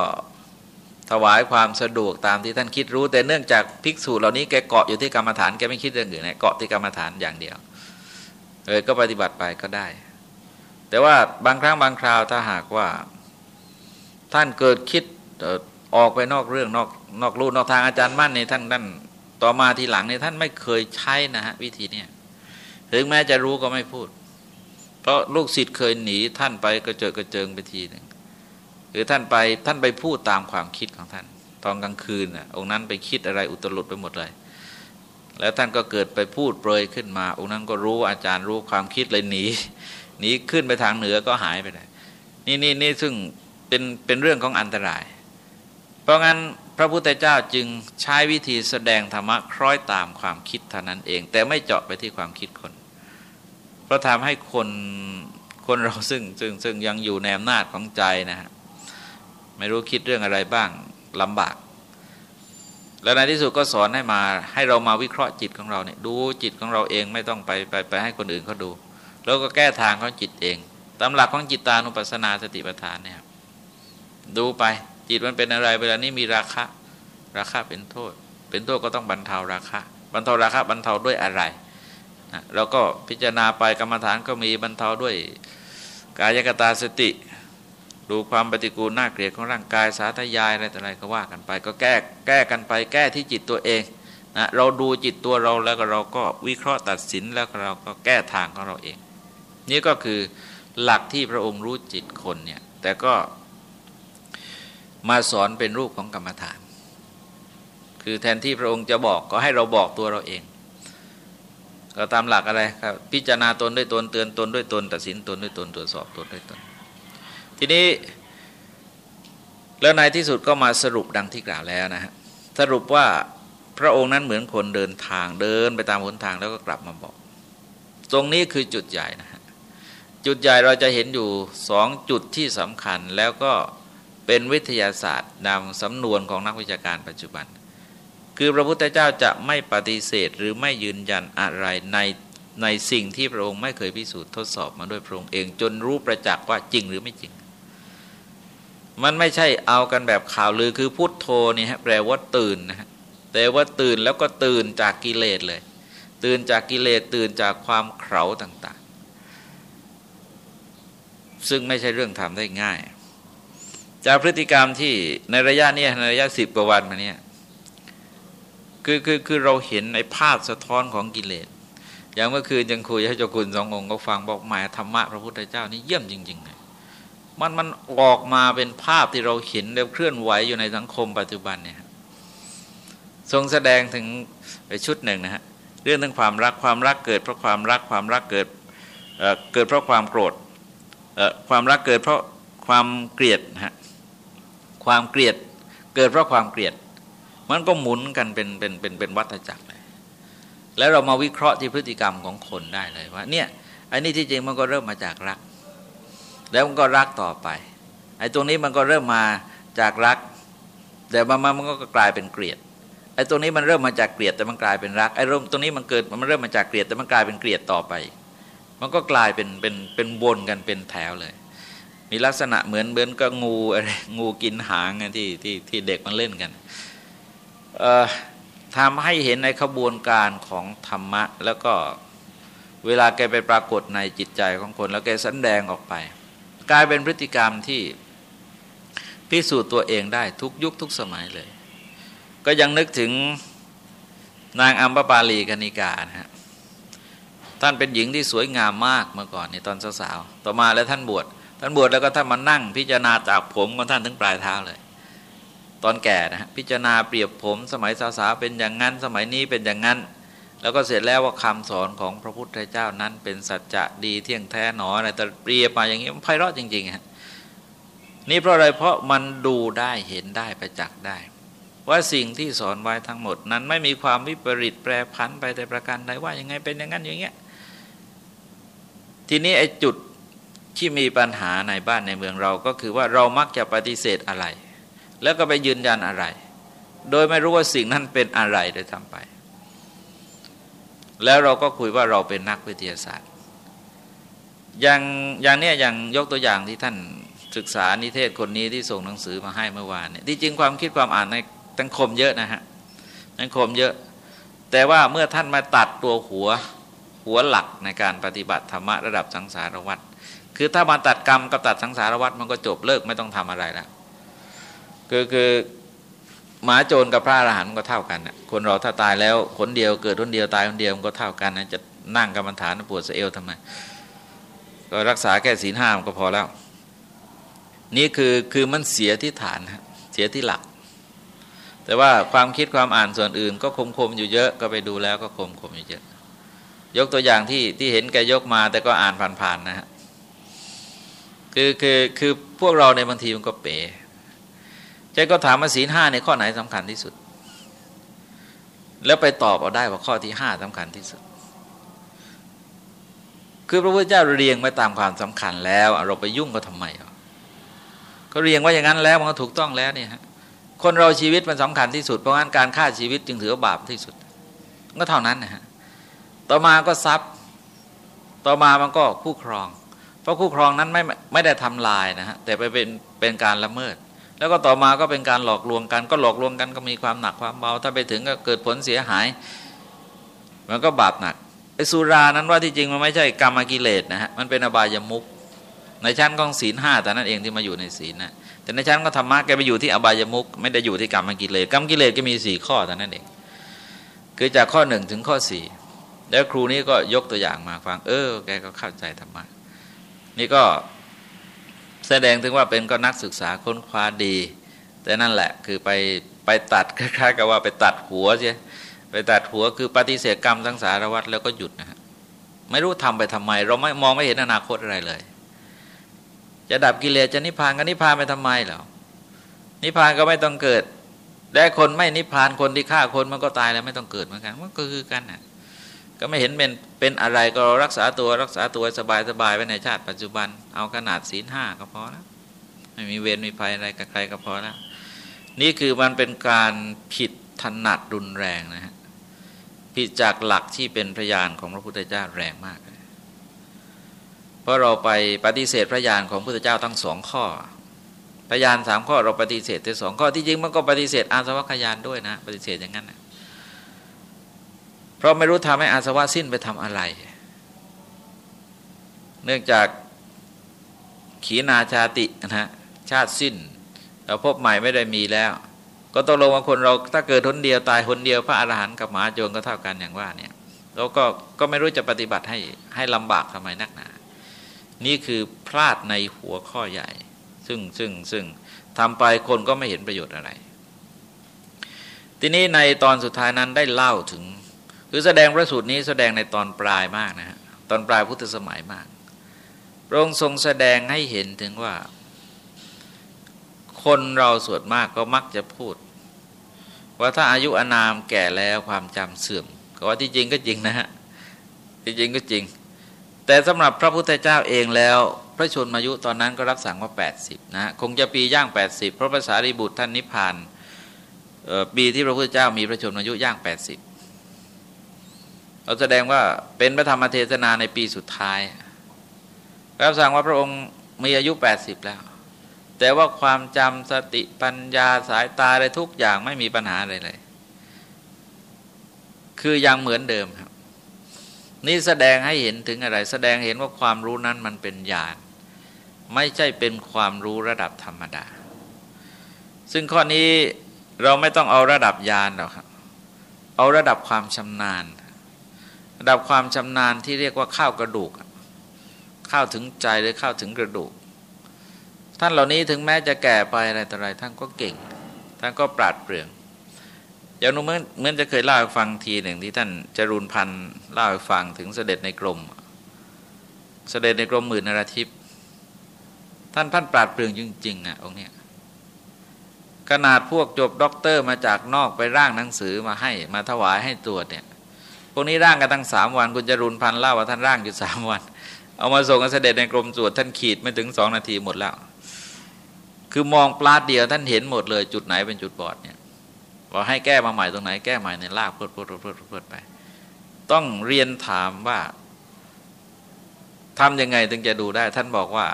ถวายความสะดวกตามที่ท่านคิดรู้ แต่เนื่องจากภิกษุเหล่านี้แกเกาะอยู่ที่กรรมฐานแกไม่คิดเรื่องอื่นเกาะที่กรรมฐานอย่างเดียวเลยก็ปฏิบัติไปก็ได้ แต่ว่าบางครั้งบางคราวถ้าหากว่า ท่านเกิดคิดออกไปนอกเรื่องนอกนอกลู่นอกทางอาจารย์มั่นในท่านนั่นต่อมาทีหลังเนี่ยท่านไม่เคยใช้นะฮะวิธีเนี้ยถึงแม้จะรู้ก็ไม่พูด เพราะลูกศิษย์เคยหนีท่านไปกระเจิดกระเจิงไปทีหนึ่ง หรือท่านไปท่านไปพูดตามความคิดของท่าน ตอนกลางคืนน่ะองค์นั้นไปคิดอะไรอุตลุดไปหมดเลย แล้วท่านก็เกิดไปพูดเปรยขึ้นมา องค์นั้นก็รู้อาจารย์รู้ความคิดเลยหนีหนีขึ้นไปทางเหนือก็หายไปเลยนี่นี่นี่ซึ่งเป็นเป็นเรื่องของอันตราย เพราะงั้นพระพุทธเจ้าจึงใช้วิธีแสดงธรรมะคล้อยตามความคิดเท่านั้นเอง แต่ไม่เจาะไปที่ความคิดคน เพราะทำให้คนคนเราซึ่งซึ่งซึ่งยังอยู่ในอำนาจของใจนะฮะ ไม่รู้คิดเรื่องอะไรบ้างลำบาก แล้วในที่สุดก็สอนให้มาให้เรามาวิเคราะห์จิตของเราเนี่ยดูจิตของเราเองไม่ต้องไปไปไปให้คนอื่นเขาดู แล้วก็แก้ทางของจิตเองตามหลักของจิตตานุปัสสนาสติปัฏฐานเนี่ยดูไปจิตมันเป็นอะไรเวลานี้มีราคะ ราคะเป็นโทษ เป็นโทษก็ต้องบรรเทาราคะ บรรเทาราคะบรรเทาด้วยอะไรนะเราก็พิจารณาไปกรรมฐานก็มีบรรเทาด้วยกายกตาสติ ดูความปฏิกูลน่าเกลียดของร่างกายสาธยายอะไรแต่อะไรก็ว่ากันไป ก็แก้แก้กันไป แก้ที่จิตตัวเองนะเราดูจิตตัวเราแล้วก็เราก็วิเคราะห์ตัดสินแล้วเราก็แก้ทางของเราเอง นี่ก็คือหลักที่พระองค์รู้จิตคนเนี่ยแต่ก็มาสอนเป็นรูปของกรรมฐาน คือแทนที่พระองค์จะบอกก็ให้เราบอกตัวเราเอง ก็ตามหลักอะไรครับ พิจารณาตนด้วยตนเตือนตนด้วยตน ตัดสินตนด้วยตนตรวจสอบตนด้วยตน ทีนี้แล้วในที่สุดก็มาสรุปดังที่กล่าวแล้วนะฮะสรุปว่าพระองค์นั้นเหมือนคนเดินทางเดินไปตามหนทางแล้วก็กลับมาบอก ตรงนี้คือจุดใหญ่นะฮะจุดใหญ่เราจะเห็นอยู่สองจุดที่สำคัญแล้วก็เป็นวิทยาศาสตร์นำสำนวนของนักวิชาการปัจจุบัน คือพระพุทธเจ้าจะไม่ปฏิเสธหรือไม่ยืนยันอะไรในในสิ่งที่พระองค์ไม่เคยพิสูจน์ทดสอบมาด้วยพระองค์เอง จนรู้ประจักษ์ว่าจริงหรือไม่จริง มันไม่ใช่เอากันแบบข่าวลือคือพุทโธนี่ฮะแปลว่าตื่นนะฮะแต่ว่าตื่นแล้วก็ตื่นจากกิเลสเลย ตื่นจากกิเลสตื่นจากความเข่าต่าง ๆ ซึ่งไม่ใช่เรื่องทำได้ง่าย จากพฤติกรรมที่ในระยะนี้ในระยะสิบกว่าวันมาเนี่ยคือคือคือเราเห็นในภาพสะท้อนของกิเลสอย่างเมื่อคืนยังคุยให้เจ้าคุณสององค์ก็ฟังบอกหมายธรรมะพระพุทธเจ้านี่เยี่ยมจริงๆเลย มันมันออกมาเป็นภาพที่เราเห็นแล้วเคลื่อนไหวอยู่ในสังคมปัจจุบันเนี่ยทรงแสดงถึงชุดหนึ่งนะฮะเรื่องถึงความรักความรักเกิดเพราะความรักความรักเกิดเเกิดเพราะความโกรธความรักเกิดเพราะความเกลียดฮะความเกลียดเกิดเพราะความเกลียด มันก็หมุนกันเป็นเป็นเป็นเป็นวัฏจักรเลยแล้วเรามาวิเคราะห์ที่พฤติกรรมของคนได้เลยว่าเนี่ยไอ้นี่ที่จริงมันก็เริ่มมาจากรัก แล้วมันก็รักต่อไปไอ้ตรงนี้มันก็เริ่มมาจากรัก แต่มามันก็กลายเป็นเกลียดไอ้ตรงนี้มันเริ่มมาจากเกลียดแต่มันกลายเป็นรักไอ้ตรงนี้มันเกิดมันเริ่มมาจากเกลียดแต่มันกลายเป็นเกลียดต่อไป มันก็กลายเป็นเป็นเป็นวนกันเป็นแถวเลย มีลักษณะเหมือนเหมือนกับงูอะไรงูกินหางที่ที่ที่เด็กมันเล่นกันทำให้เห็นในขบวนการของธรรมะ แล้วก็เวลาแกไปปรากฏในจิตใจของคน แล้วแกสันแดงออกไป กลายเป็นพฤติกรรมที่พิสูจน์ตัวเองได้ทุกยุคทุกสมัยเลย ก็ยังนึกถึงนางอัมพปาลีกนิกานะฮะท่านเป็นหญิงที่สวยงามมากเมื่อก่อนในตอนสาวๆ ต่อมาแล้วท่านบวช ท่านบวชแล้วก็ท่านมานั่งพิจารณาจากผมของท่านถึงปลายเท้าเลย ตอนแก่นะฮะพิจารณาเปรียบผมสมัยสาวๆเป็นอย่างนั้น สมัยนี้เป็นอย่างนั้น แล้วก็เสร็จแล้วว่าคำสอนของพระพุทธเจ้านั้น เป็นสัจจะดีเที่ยงแท้หนออะไรแต่เปรียบมาอย่างนี้มันไพเราะจริงๆฮะนี่เพราะอะไรเพราะมันดูได้เห็นได้ประจักษ์ได้ ว่าสิ่งที่สอนไว้ทั้งหมดนั้นไม่มีความวิปริตแปรผันไปแต่ประการใดว่ายังไงเป็นอย่างนั้นอย่างเงี้ยทีนี้ไอ้จุดที่มีปัญหาในบ้านในเมืองเราก็คือว่าเรามักจะปฏิเสธอะไร แล้วก็ไปยืนยันอะไร โดยไม่รู้ว่าสิ่งนั้นเป็นอะไรโดยทำไป แล้วเราก็คุยว่าเราเป็นนักวิทยาศาสตร์ อย่างอย่างเนี้ยอย่างยกตัวอย่างที่ท่านศึกษานิเทศคนนี้ที่ส่งหนังสือมาให้เมื่อวานเนี่ยที่จริงความคิดความอ่านในทั้งคมเยอะนะฮะทั้งคมเยอะ แต่ว่าเมื่อท่านมาตัดตัวหัวหัวหลักในการปฏิบัติธรรมะระดับสังสารวัตรคือถ้ามาตัดกรรมกับตัดสังสารวัตรมันก็จบเลิกไม่ต้องทำอะไรแล้วคือคือ หมาโจรกับพระอรหันต์มันก็เท่ากันนะคนเราถ้าตายแล้วคนเดียวเกิดคนเดียวตายคนเดียวมันก็เท่ากันนะจะนั่งกรรมฐานปวดสะเอวทำไม ก็รักษาแค่ศีลห้ามก็พอแล้ว นี่คือคือมันเสียที่ฐานเสียที่หลัก แต่ว่าความคิดความอ่านส่วนอื่น ก็คมคมอยู่เยอะก็ไปดูแล้วก็คมคมอยู่เยอะ ยกตัวอย่างที่ที่เห็นแกยกมาแต่ก็อ่านผ่านๆนะฮะคือคือคือพวกเราในบางทีมันก็เป๋ ใจก็ถามมาศีลห้าในข้อไหนสำคัญที่สุด แล้วไปตอบเอาได้ว่าข้อที่ห้าสำคัญที่สุด คือพระพุทธเจ้าเรียงไว้ตามความสำคัญแล้วเราไปยุ่งก็ทำไมก็เรียงว่าอย่างนั้นแล้วมันก็ถูกต้องแล้วเนี่ยฮะคนเราชีวิตมันสำคัญที่สุดเพราะงั้นการฆ่าชีวิตจึงถือว่าบาปที่สุด ก็เท่านั้นนะฮะต่อมาก็ทรัพย์ ต่อมามันก็คู่ครอง เพราะคู่ครองนั้นไม่ไม่ได้ทำลายนะฮะแต่ไปเป็นเป็นการละเมิด แล้วก็ต่อมาก็เป็นการหลอกลวงกัน ก็หลอกลวงกันก็มีความหนักความเบา ถ้าไปถึงก็เกิดผลเสียหาย มันก็บาปหนักไอ้สุรานั้นว่าที่จริงมันไม่ใช่กรรมกิเลสนะฮะมันเป็นอบายมุกในชั้นของศีลห้าแต่นั้นเองที่มาอยู่ในศีลนะแต่ในชั้นก็ธรรมะแกไปอยู่ที่อบายมุกไม่ได้อยู่ที่กรรมกิเลสกรรมกิเลสก็มีสี่ข้อแต่นั้นเองคือจากข้อหนึ่งถึงข้อสี่แล้วครูนี้ก็ยกตัวอย่างมาฟัง เออ แกก็เข้าใจธรรมะนี่ก็ แสดงถึงว่าเป็นก็นักศึกษาค้นคว้าดี แต่นั่นแหละคือไปไปตัดคล้ายๆกับว่าไปตัดหัวใช่ไปตัดหัวคือปฏิเสธกรรมทั้งสารวัตรแล้วก็หยุดนะฮะไม่รู้ทำไปทำไม เราไม่มองไม่เห็นอนาคตอะไรเลย จะดับกิเลสจะนิพพานก็นิพพานไปทำไมเหรอนิพพานก็ไม่ต้องเกิดแต่คนไม่นิพพานคนที่ฆ่าคนมันก็ตายแล้วไม่ต้องเกิดเหมือนกันมันก็คือกันน่ะ ก็ไม่เห็นเป็นเป็นอะไรก็รักษาตัวรักษาตัวสบายสบายไว้ในชาติปัจจุบัน เอาขนาดศีลห้าก็พอแล้วไม่มีเวรมีภัยอะไรกับใครก็พอแล้วนี่คือมันเป็นการผิดถนัดรุนแรงนะฮะผิดจากหลักที่เป็นพระญาณของพระพุทธเจ้าแรงมาก เพราะเราไปปฏิเสธพระญาณของพระพุทธเจ้าทั้งสองข้อพยานสามข้อเราปฏิเสธแต่สองข้อที่จริงมันก็ปฏิเสธอาสวัคยานด้วยนะ ปฏิเสธอย่างนั้นนะ เพราะไม่รู้ทำให้อาสวะสิ้นไปทำอะไร เนื่องจากขีนาชาตินะชาติสิ้นเราพบใหม่ไม่ได้มีแล้ว ก็ตกลงว่าคนเราถ้าเกิดทนเดียวตายคนเดียว พระอรหันต์กับหมาโจรก็เท่ากันอย่างว่าเนี่ยเราก็ก็ไม่รู้จะปฏิบัติให้ให้ลำบากทำไมนักหนา นี่คือพลาดในหัวข้อใหญ่ ซึ่งซึ่งซึ่งทำไปคนก็ไม่เห็นประโยชน์อะไร ทีนี้ในตอนสุดท้ายนั้นได้เล่าถึง คือแสดงพระสูตรนี้แสดงในตอนปลายมากนะฮะตอนปลายพุทธสมัยมากพระองค์ทรงแสดงให้เห็นถึงว่า คนเราส่วนมากก็มักจะพูด ว่าถ้าอายุอนามแก่แล้วความจำเสื่อมก็ว่าที่จริงก็จริงนะฮะที่จริงก็จริง แต่สำหรับพระพุทธเจ้าเองแล้ว พระชนมายุตอนนั้นก็รับสั่งว่า 80 นะคงจะปีย่าง 80 เพราะภาษารีบุตรท่านนิพพานปีที่พระพุทธเจ้ามีพระชนมายุย่าง 80 เราแสดงว่าเป็นพระธรรมเทศนาในปีสุดท้ายรับสั่งว่าพระองค์มีอายุ 80 แล้ว แต่ว่าความจำสติปัญญาสายตาอะไรทุกอย่างไม่มีปัญหาอะไรเลย คือยังเหมือนเดิมครับ นี่แสดงให้เห็นถึงอะไร แสดงเห็นว่าความรู้นั้นมันเป็นญาณไม่ใช่เป็นความรู้ระดับธรรมดา ซึ่งข้อนี้เราไม่ต้องเอาระดับญาณหรอกครับ เอาระดับความชำนาญ ระดับความชำนาญที่เรียกว่าข้าวกระดูก ข้าวถึงใจหรือข้าวถึงกระดูก ท่านเหล่านี้ถึงแม้จะแก่ไปอะไรต่ออะไรท่านก็เก่ง ท่านก็ปราดเปรื่องอย่างนู้นเหมือนจะเคยเล่าให้ฟังทีหนึ่งที่ท่านจรูนพันธ์เล่าให้ฟังถึงเสด็จในกรม เสด็จในกรมหมื่นนราธิปท่านพันปราดเปรื่องจริงๆอะองค์เนี้ยขนาดพวกจบด็อกเตอร์มาจากนอกไปร่างหนังสือมาให้มาถวายให้ตรวจเนี่ย พวกนี้ร่างกันตั้งสามวัน คุณจรุนพันเล่าว่าท่านร่างอยู่สามวัน เอามาส่งกันเสด็จในกรมตรวจท่านขีดไม่ถึงสองนาทีหมดแล้ว คือมองปราดเดียวท่านเห็นหมดเลย จุดไหนเป็นจุดบอดเนี่ยบอกให้แก้มาใหม่ตรงไหนแก้ใหม่ในลากเพิดเพิดเพิดเพิดไป ต้องเรียนถามว่าทำยังไงถึงจะดูได้ ท่านบอกว่า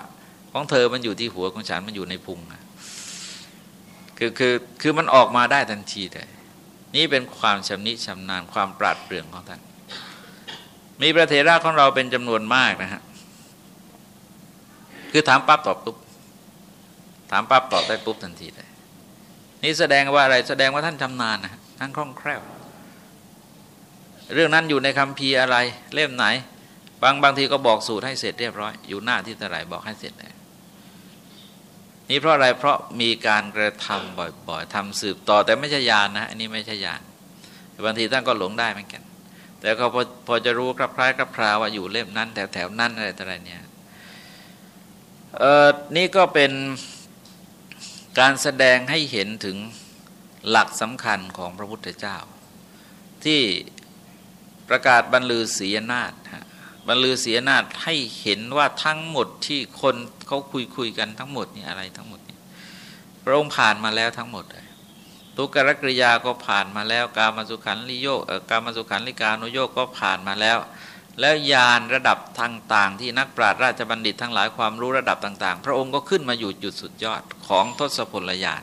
ของเธอมันอยู่ที่หัวของฉันมันอยู่ในพุงคือคือคือมันออกมาได้ทันทีเลย นี่เป็นความชำนิชำนาญความปราดเปรื่องของท่าน มีประเทศราของเราเป็นจำนวนมากนะฮะคือถามปั๊บตอบปุ๊บถามปั๊บตอบได้ปุ๊บทันทีเลยนี่แสดงว่าอะไรแสดงว่าท่านชำนาญนะท่านคล่องแคล่ว เรื่องนั้นอยู่ในคำพีอะไรเล่มไหน บางบางทีก็บอกสูตรให้เสร็จเรียบร้อย อยู่หน้าที่เท่ไหรบอกให้เสร็จเลย นี่เพราะอะไรเพราะมีการกระทำบ่อยๆทำสืบต่อแต่ไม่ใช่ยานนะอันนี้ไม่ใช่ยานบางทีท่านก็หลงได้เหมือนกัน แต่เขาพอพอจะรู้ครับคล้ายครับคราวว่าอยู่เล่มนั้นแถวแถวนั้นอะไรต่ออะไรเนี่ยเออนี่ก็เป็นการแสดงให้เห็นถึงหลักสำคัญของพระพุทธเจ้า ที่ประกาศบรรลือศีนาฏ บรรลือเสียนาฏให้เห็นว่าทั้งหมดที่คนเขาคุยคุยกันทั้งหมดนี่อะไรทั้งหมดนี่พระองค์ผ่านมาแล้วทั้งหมดเลยทุกรกริยาก็ผ่านมาแล้ว การมาสุขันลิโยกการมาสุขันลิกานุโยกก็ผ่านมาแล้ว แล้วยานระดับต่างๆ ที่นักปราชญ์ราชบัณฑิตทั้งหลายความรู้ระดับต่าง ๆ พระองค์ก็ขึ้นมาอยู่จุดสุดยอดของทศพลยาน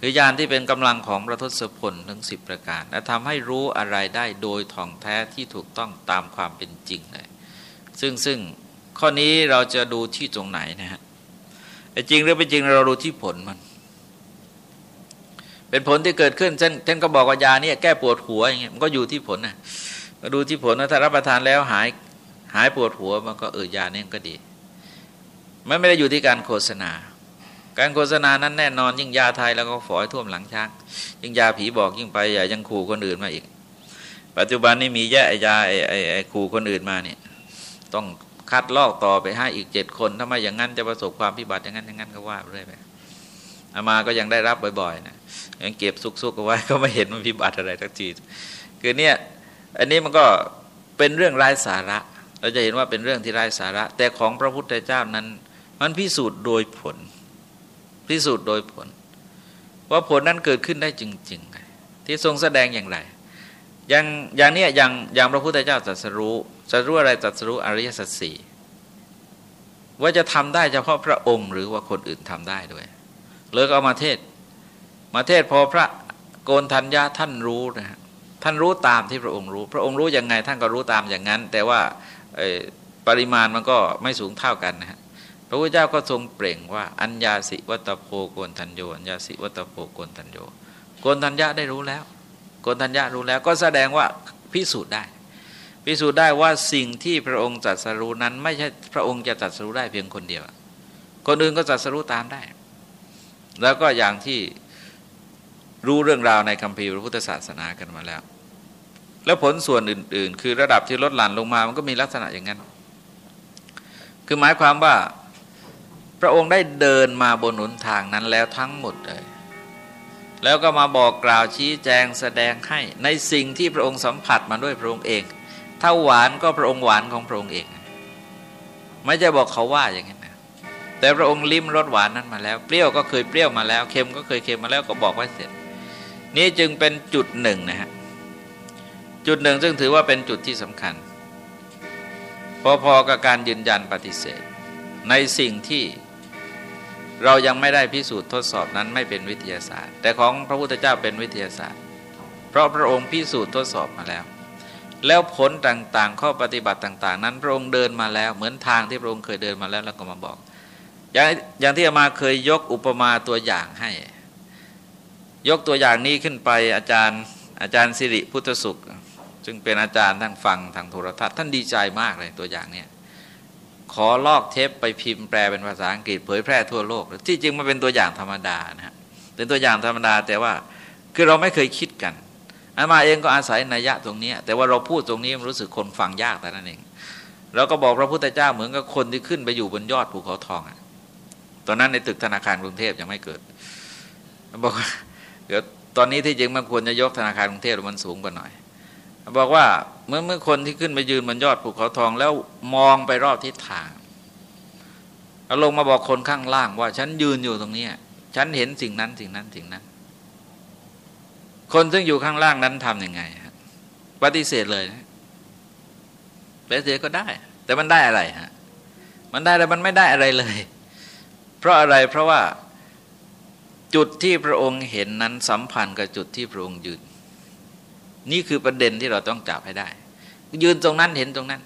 คือยานที่เป็นกำลังของพระทศพลทั้งสิบประการ และทำให้รู้อะไรได้โดยท่องแท้ที่ถูกต้องตามความเป็นจริงเลย ซึ่งซึ่งข้อนี้เราจะดูที่ตรงไหนนะฮะจริงหรือไม่จริงเราดูที่ผลมัน เป็นผลที่เกิดขึ้นเช่นท่านก็บอกว่ายาเนี่ยแก้ปวดหัวอย่างเงี้ยมันก็อยู่ที่ผลนะก็ดูที่ผลนะถ้ารับประทานแล้วหายหายปวดหัวมันก็เออยาเนี่ยก็ดี มันไม่ได้อยู่ที่การโฆษณา การโฆษณานั้นแน่นอนยิ่งยาไทยแล้วก็ฝอยท่วมหลังช้างยิ่งยาผีบอกยิ่งไปอย่ายังขู่คนอื่นมาอีก ปัจจุบันนี้มีแย่ยาไอ้ไอ้ไอ้ขู่คนอื่นมาเนี่ยต้องคัดลอกต่อไปให้อีกเจ็ดคนถ้าไม่อย่างนั้นจะประสบความพิบัติอย่างนั้นอย่างนั้นก็ว่าเรื่อยไปอามาก็ยังได้รับบ่อยๆนะยังเก็บซุกๆเอาไว้ก็ไม่เห็นมันพิบัติอะไรทักทีคือเนี่ยอันนี้มันก็เป็นเรื่องไร้สาระ เราจะเห็นว่าเป็นเรื่องที่ไร้สาระ แต่ของพระพุทธเจ้านั้น มันพิสูจน์โดยผล พิสูจน์โดยผล ว่าผลนั้นเกิดขึ้นได้จริงๆ ที่ทรงแสดงอย่างไรอย่างอย่างเนี้ยอย่างอย่างพระพุทธเจ้าตรัสรู้ตรัสรู้อะไรตรัสรู้อริยสัจสี่ว่าจะทำได้เฉพาะพระองค์ หรือว่าคนอื่นทำได้ด้วยเลยก็เอามาเทศ มาเทศพอพระโกนทัญญาท่านรู้นะฮะท่านรู้ตามที่พระองค์รู้ พระองค์รู้ยังไงท่านก็รู้ตามอย่างนั้น แต่ว่าปริมาณมันก็ไม่สูงเท่ากันนะฮะ พระพุทธเจ้าก็ทรงเปล่งว่า อัญญาสิวัตโพโกนทัญโยอัญญาสิวัตโพโกนทัญโยโกนทัญญาได้รู้แล้วโกนทัญญารู้แล้วก็แสดงว่าพิสูจน์ได้ พิสูจน์ได้ว่าสิ่งที่พระองค์จัดสรู้นั้น ไม่ใช่พระองค์จะจัดสรู้ได้เพียงคนเดียว คนอื่นก็จัดสรู้ตามได้ แล้วก็อย่างที่รู้เรื่องราวในคัมภีร์พระพุทธศาสนากันมาแล้ว แล้วผลส่วนอื่น ๆ คือระดับที่ลดหลั่นลงมามันก็มีลักษณะอย่างนั้น คือหมายความว่า พระองค์ได้เดินมาบนหนทางนั้นแล้วทั้งหมดเลย แล้วก็มาบอกกล่าวชี้แจงแสดงให้ในสิ่งที่พระองค์สัมผัสมาด้วยพระองค์เอง ถ้าหวานก็พระองค์หวานของพระองค์เอง ไม่จะบอกเขาว่าอย่างนั้นนะแต่พระองค์ลิ้มรสหวานนั้นมาแล้ว เปรี้ยวก็เคยเปรี้ยวมาแล้ว เค็มก็เคยเค็มมาแล้วก็บอกไว้เสร็จ นี่จึงเป็นจุดหนึ่งนะฮะ จุดหนึ่งซึ่งถือว่าเป็นจุดที่สำคัญ พอๆกับการยืนยันปฏิเสธ ในสิ่งที่ เรายังไม่ได้พิสูจน์ทดสอบนั้นไม่เป็นวิทยาศาสตร์ แต่ของพระพุทธเจ้าเป็นวิทยาศาสตร์ เพราะพระองค์พิสูจน์ทดสอบมาแล้ว แล้วผลต่างๆ ข้อปฏิบัติต่าง ๆ นั้นพระองค์เดินมาแล้ว เหมือนทางที่พระองค์เคยเดินมาแล้วแล้วก็มาบอก อย่างอย่างที่อามาเคยยกอุปมาตัวอย่างให้ ยกตัวอย่างนี้ขึ้นไปอาจารย์อาจารย์สิริพุทธสุข ซึ่งเป็นอาจารย์ทางฟังทางโทรทัศน์ท่านดีใจมากเลยตัวอย่างเนี้ย ขอลอกเทปไปพิมพ์แปลเป็นภาษาอังกฤษเผยแพร่ทั่วโลก ที่จริงมันเป็นตัวอย่างธรรมดานะฮะเป็นตัวอย่างธรรมดาแต่ว่าคือเราไม่เคยคิดกันอามาเองก็อาศัยนัยยะตรงนี้ แต่ว่าเราพูดตรงนี้มันรู้สึกคนฟังยากแต่นั้นเองเราก็บอกพระพุทธเจ้าเหมือนกับคนที่ขึ้นไปอยู่บนยอดภูเขาทองอะตอนนั้นในตึกธนาคารกรุงเทพยังไม่เกิดบอกว่าเดี๋ยวตอนนี้ที่จริงมันควรจะยกธนาคารกรุงเทพมันสูงกว่าหน่อย บอกว่าเมื่อเมื่อคนที่ขึ้นไปยืนบนยอดภูเขาทองแล้วมองไปรอบทิศทางแล้วลงมาบอกคนข้างล่างว่าฉันยืนอยู่ตรงนี้ฉันเห็นสิ่งนั้นสิ่งนั้นสิ่งนั้น คนซึ่งอยู่ข้างล่างนั้นทำยังไงปฏิเสธเลยปฏิเสธก็ได้ แต่มันได้อะไรฮะมันได้แต่มันไม่ได้อะไรเลย เพราะอะไรเพราะว่าจุดที่พระองค์เห็นนั้นสัมพันธ์กับจุดที่พระองค์ยืน นี่คือประเด็นที่เราต้องจับให้ได้ ยืนตรงนั้นเห็นตรงนั้น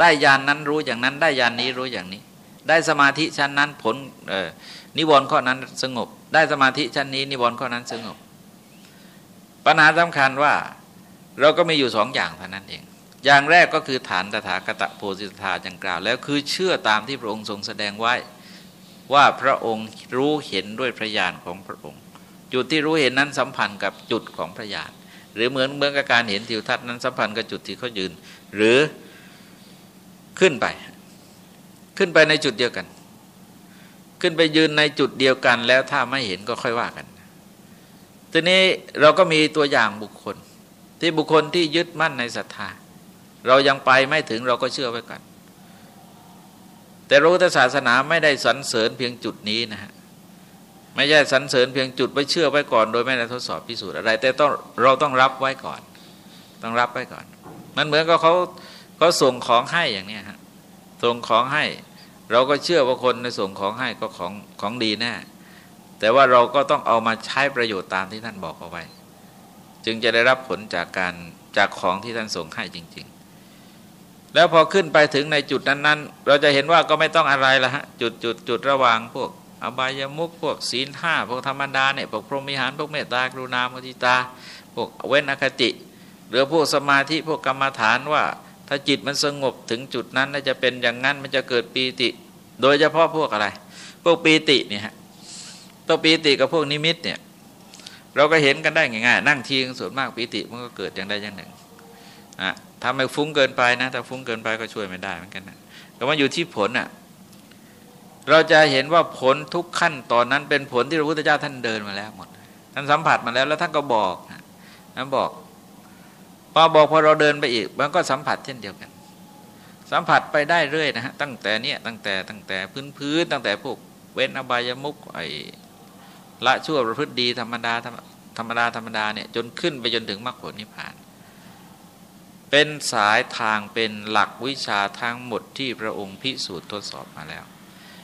ได้ยานนั้นรู้อย่างนั้น ได้ยานนี้รู้อย่างนี้ ได้สมาธิชั้นนั้นผลนิวรณ์ข้อนั้นสงบ ได้สมาธิชั้นนี้ นิวรณ์ข้อนั้นสงบ ปัญหาสำคัญว่าเราก็มีอยู่สองอย่างเท่านั้นเอง อย่างแรกก็คือฐานตถาคตโพธิทธาจังกล่าว แล้วคือเชื่อตามที่พระองค์ทรงแสดงไว้ ว่าพระองค์รู้เห็นด้วยพระญาณของพระองค์ จุดที่รู้เห็นนั้นสัมพันธ์กับจุดของพระญาณ หรือเหมือนเมื่อกับการเห็นทิวทัศน์นั้นสัมพันธ์กับจุดที่เขายืน หรือขึ้นไป ขึ้นไปในจุดเดียวกัน ขึ้นไปยืนในจุดเดียวกัน แล้วถ้าไม่เห็นก็ค่อยว่ากัน ทีนี้เราก็มีตัวอย่างบุคคล ที่บุคคลที่ยึดมั่นในศรัทธา เรายังไปไม่ถึงเราก็เชื่อไว้ก่อนแต่พระพุทธศาสนาไม่ได้สรรเสริญเพียงจุดนี้นะฮะ ไม่ใช่สรรเสริญเพียงจุดไว้เชื่อไว้ก่อน โดยไม่ได้ทดสอบพิสูจน์อะไร แต่ต้องเราต้องรับไว้ก่อน ต้องรับไว้ก่อน มันเหมือนกับเขาเขาส่งของให้อย่างนี้ฮะส่งของให้ เราก็เชื่อว่าคนในส่งของให้ก็ของของดีแน่แต่ว่าเราก็ต้องเอามาใช้ประโยชน์ตามที่ท่านบอกเอาไว้ จึงจะได้รับผลจากการจากของที่ท่านส่งให้จริง ๆ แล้วพอขึ้นไปถึงในจุดนั้น ๆ เราจะเห็นว่าก็ไม่ต้องอะไรละฮะจุดจุดจุดระหว่างพวก อบายมุกพวกศีลห้าพวกธรรมดาเนี่ยพวกพรหมิหารพวกเมตตากรุณาโมทิตา พวกเว้นอคติ หรือพวกสมาธิพวกกรรมฐานว่า ถ้าจิตมันสงบถึงจุดนั้นจะเป็นอย่างนั้นมันจะเกิดปีติ โดยเฉพาะพวกอะไร พวกปีติเนี่ยฮะตัวปีติกับพวกนิมิตเนี่ยเราก็เห็นกันได้ง่ายๆนั่งทีงส่วนมากปีติมันก็เกิดอย่างใดอย่างหนึ่งอะถ้าไม่ฟุ้งเกินไปนะถ้าฟุ้งเกินไปก็ช่วยไม่ได้เหมือนกันนะแต่ว่าอยู่ที่ผลอะ เราจะเห็นว่าผลทุกขั้นตอนนั้นเป็นผลที่พระพุทธเจ้าท่านเดินมาแล้วหมดท่านสัมผัสมาแล้วแล้วท่านก็บอกนะบอกพอบอกพอเราเดินไปอีกมันก็สัมผัสเช่นเดียวกัน สัมผัสไปได้เรื่อยนะฮะตั้งแต่เนี้ยตั้งแต่ตั้งแต่พื้นพื้นตั้งแต่พวกเว้นอบายมุกไอ้ละชั่วประพฤติดีธรรมดาธรรมดาธรรมดาเนี่ยจนขึ้นไปจนถึงมรรคผลนิพพาน เป็นสายทางเป็นหลักวิชาทั้งหมดที่พระองค์พิสูจน์ทดสอบมาแล้ว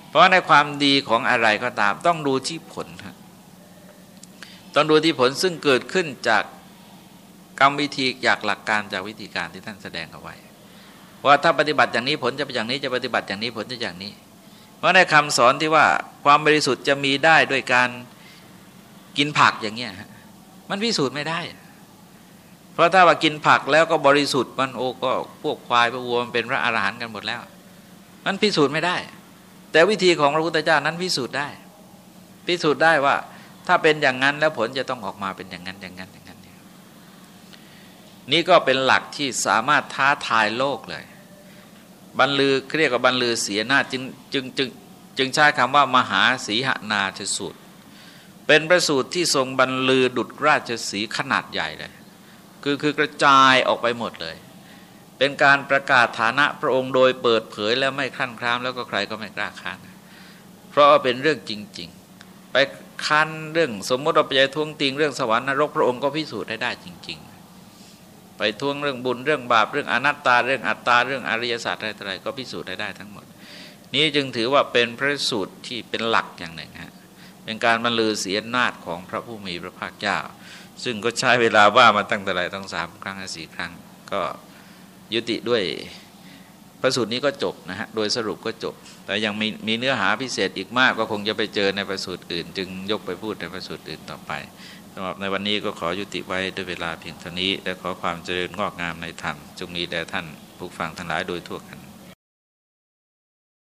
เพราะในความดีของอะไรก็ตาม ต้องดูที่ผลครับต้องดูที่ผลซึ่งเกิดขึ้นจากกรรมวิธีจากหลักการจากวิธีการที่ท่านแสดงเอาไว้ ว่าถ้าปฏิบัติอย่างนี้ผลจะเป็นอย่างนี้จะปฏิบัติอย่างนี้ผลจะอย่างนี้ เพราะในคำสอนที่ว่าความบริสุทธิ์จะมีได้ด้วยการกินผักอย่างเงี้ยมันพิสูจน์ไม่ได้ เพราะถ้าว่ากินผักแล้วก็บริสุทธิ์มันโอ้ก็พวกควายพวกวัวมันเป็นพระอรหันต์กันหมดแล้ว มันพิสูจน์ไม่ได้ แต่วิธีของพระพุทธเจ้านั้นพิสูจน์ได้ พิสูจน์ได้ว่าถ้าเป็นอย่างนั้นแล้วผลจะต้องออกมาเป็นอย่างนั้นอย่างนั้นอย่างนั้น นี่ก็เป็นหลักที่สามารถท้าทายโลกเลย บรรลือเรียกว่าบรรลือเสียหน้าจึงจึงจึงจึงใช้คำว่ามหาสีหนาชสูตร เป็นประสูตรที่ทรงบรรลือดุดราชสีขนาดใหญ่เลย คือคือกระจายออกไปหมดเลย เป็นการประกาศฐานะพระองค์โดยเปิดเผยแล้วไม่ขั้นครามแล้วก็ใครก็ไม่กล้าค้าน เพราะว่าเป็นเรื่องจริง ๆ ไปค้านเรื่องสมมติเราไปทวงติงเรื่องสวรรค์นรกพระองค์ก็พิสูจน์ได้ได้จริง ๆ ไปทวงเรื่องบุญเรื่องบาปเรื่องอนัตตาเรื่องอัตตาเรื่องอริยศาสตร์อะไรๆก็พิสูจน์ได้ได้ทั้งหมด นี้จึงถือว่าเป็นพระสูตรที่เป็นหลักอย่างหนึ่งฮะเป็นการบรรลือเสียนาฏของพระผู้มีพระภาคเจ้า ซึ่งก็ใช้เวลาว่ามาตั้งแต่ไรตั้งสามครั้งสี่ครั้งก็ ยุติด้วยพระสูตรนี้ก็จบนะฮะ โดยสรุปก็จบ แต่ยังมีมีเนื้อหาพิเศษอีกมากก็คงจะไปเจอในพระสูตรอื่น จึงยกไปพูดในพระสูตรอื่นต่อไปสำหรับในวันนี้ก็ขอยุติไว้ด้วยเวลาเพียงเท่านี้ และขอความเจริญงอกงามในธรรมจงมีแด่ท่านผู้ฟังทั้งหลายโดยทั่วกัน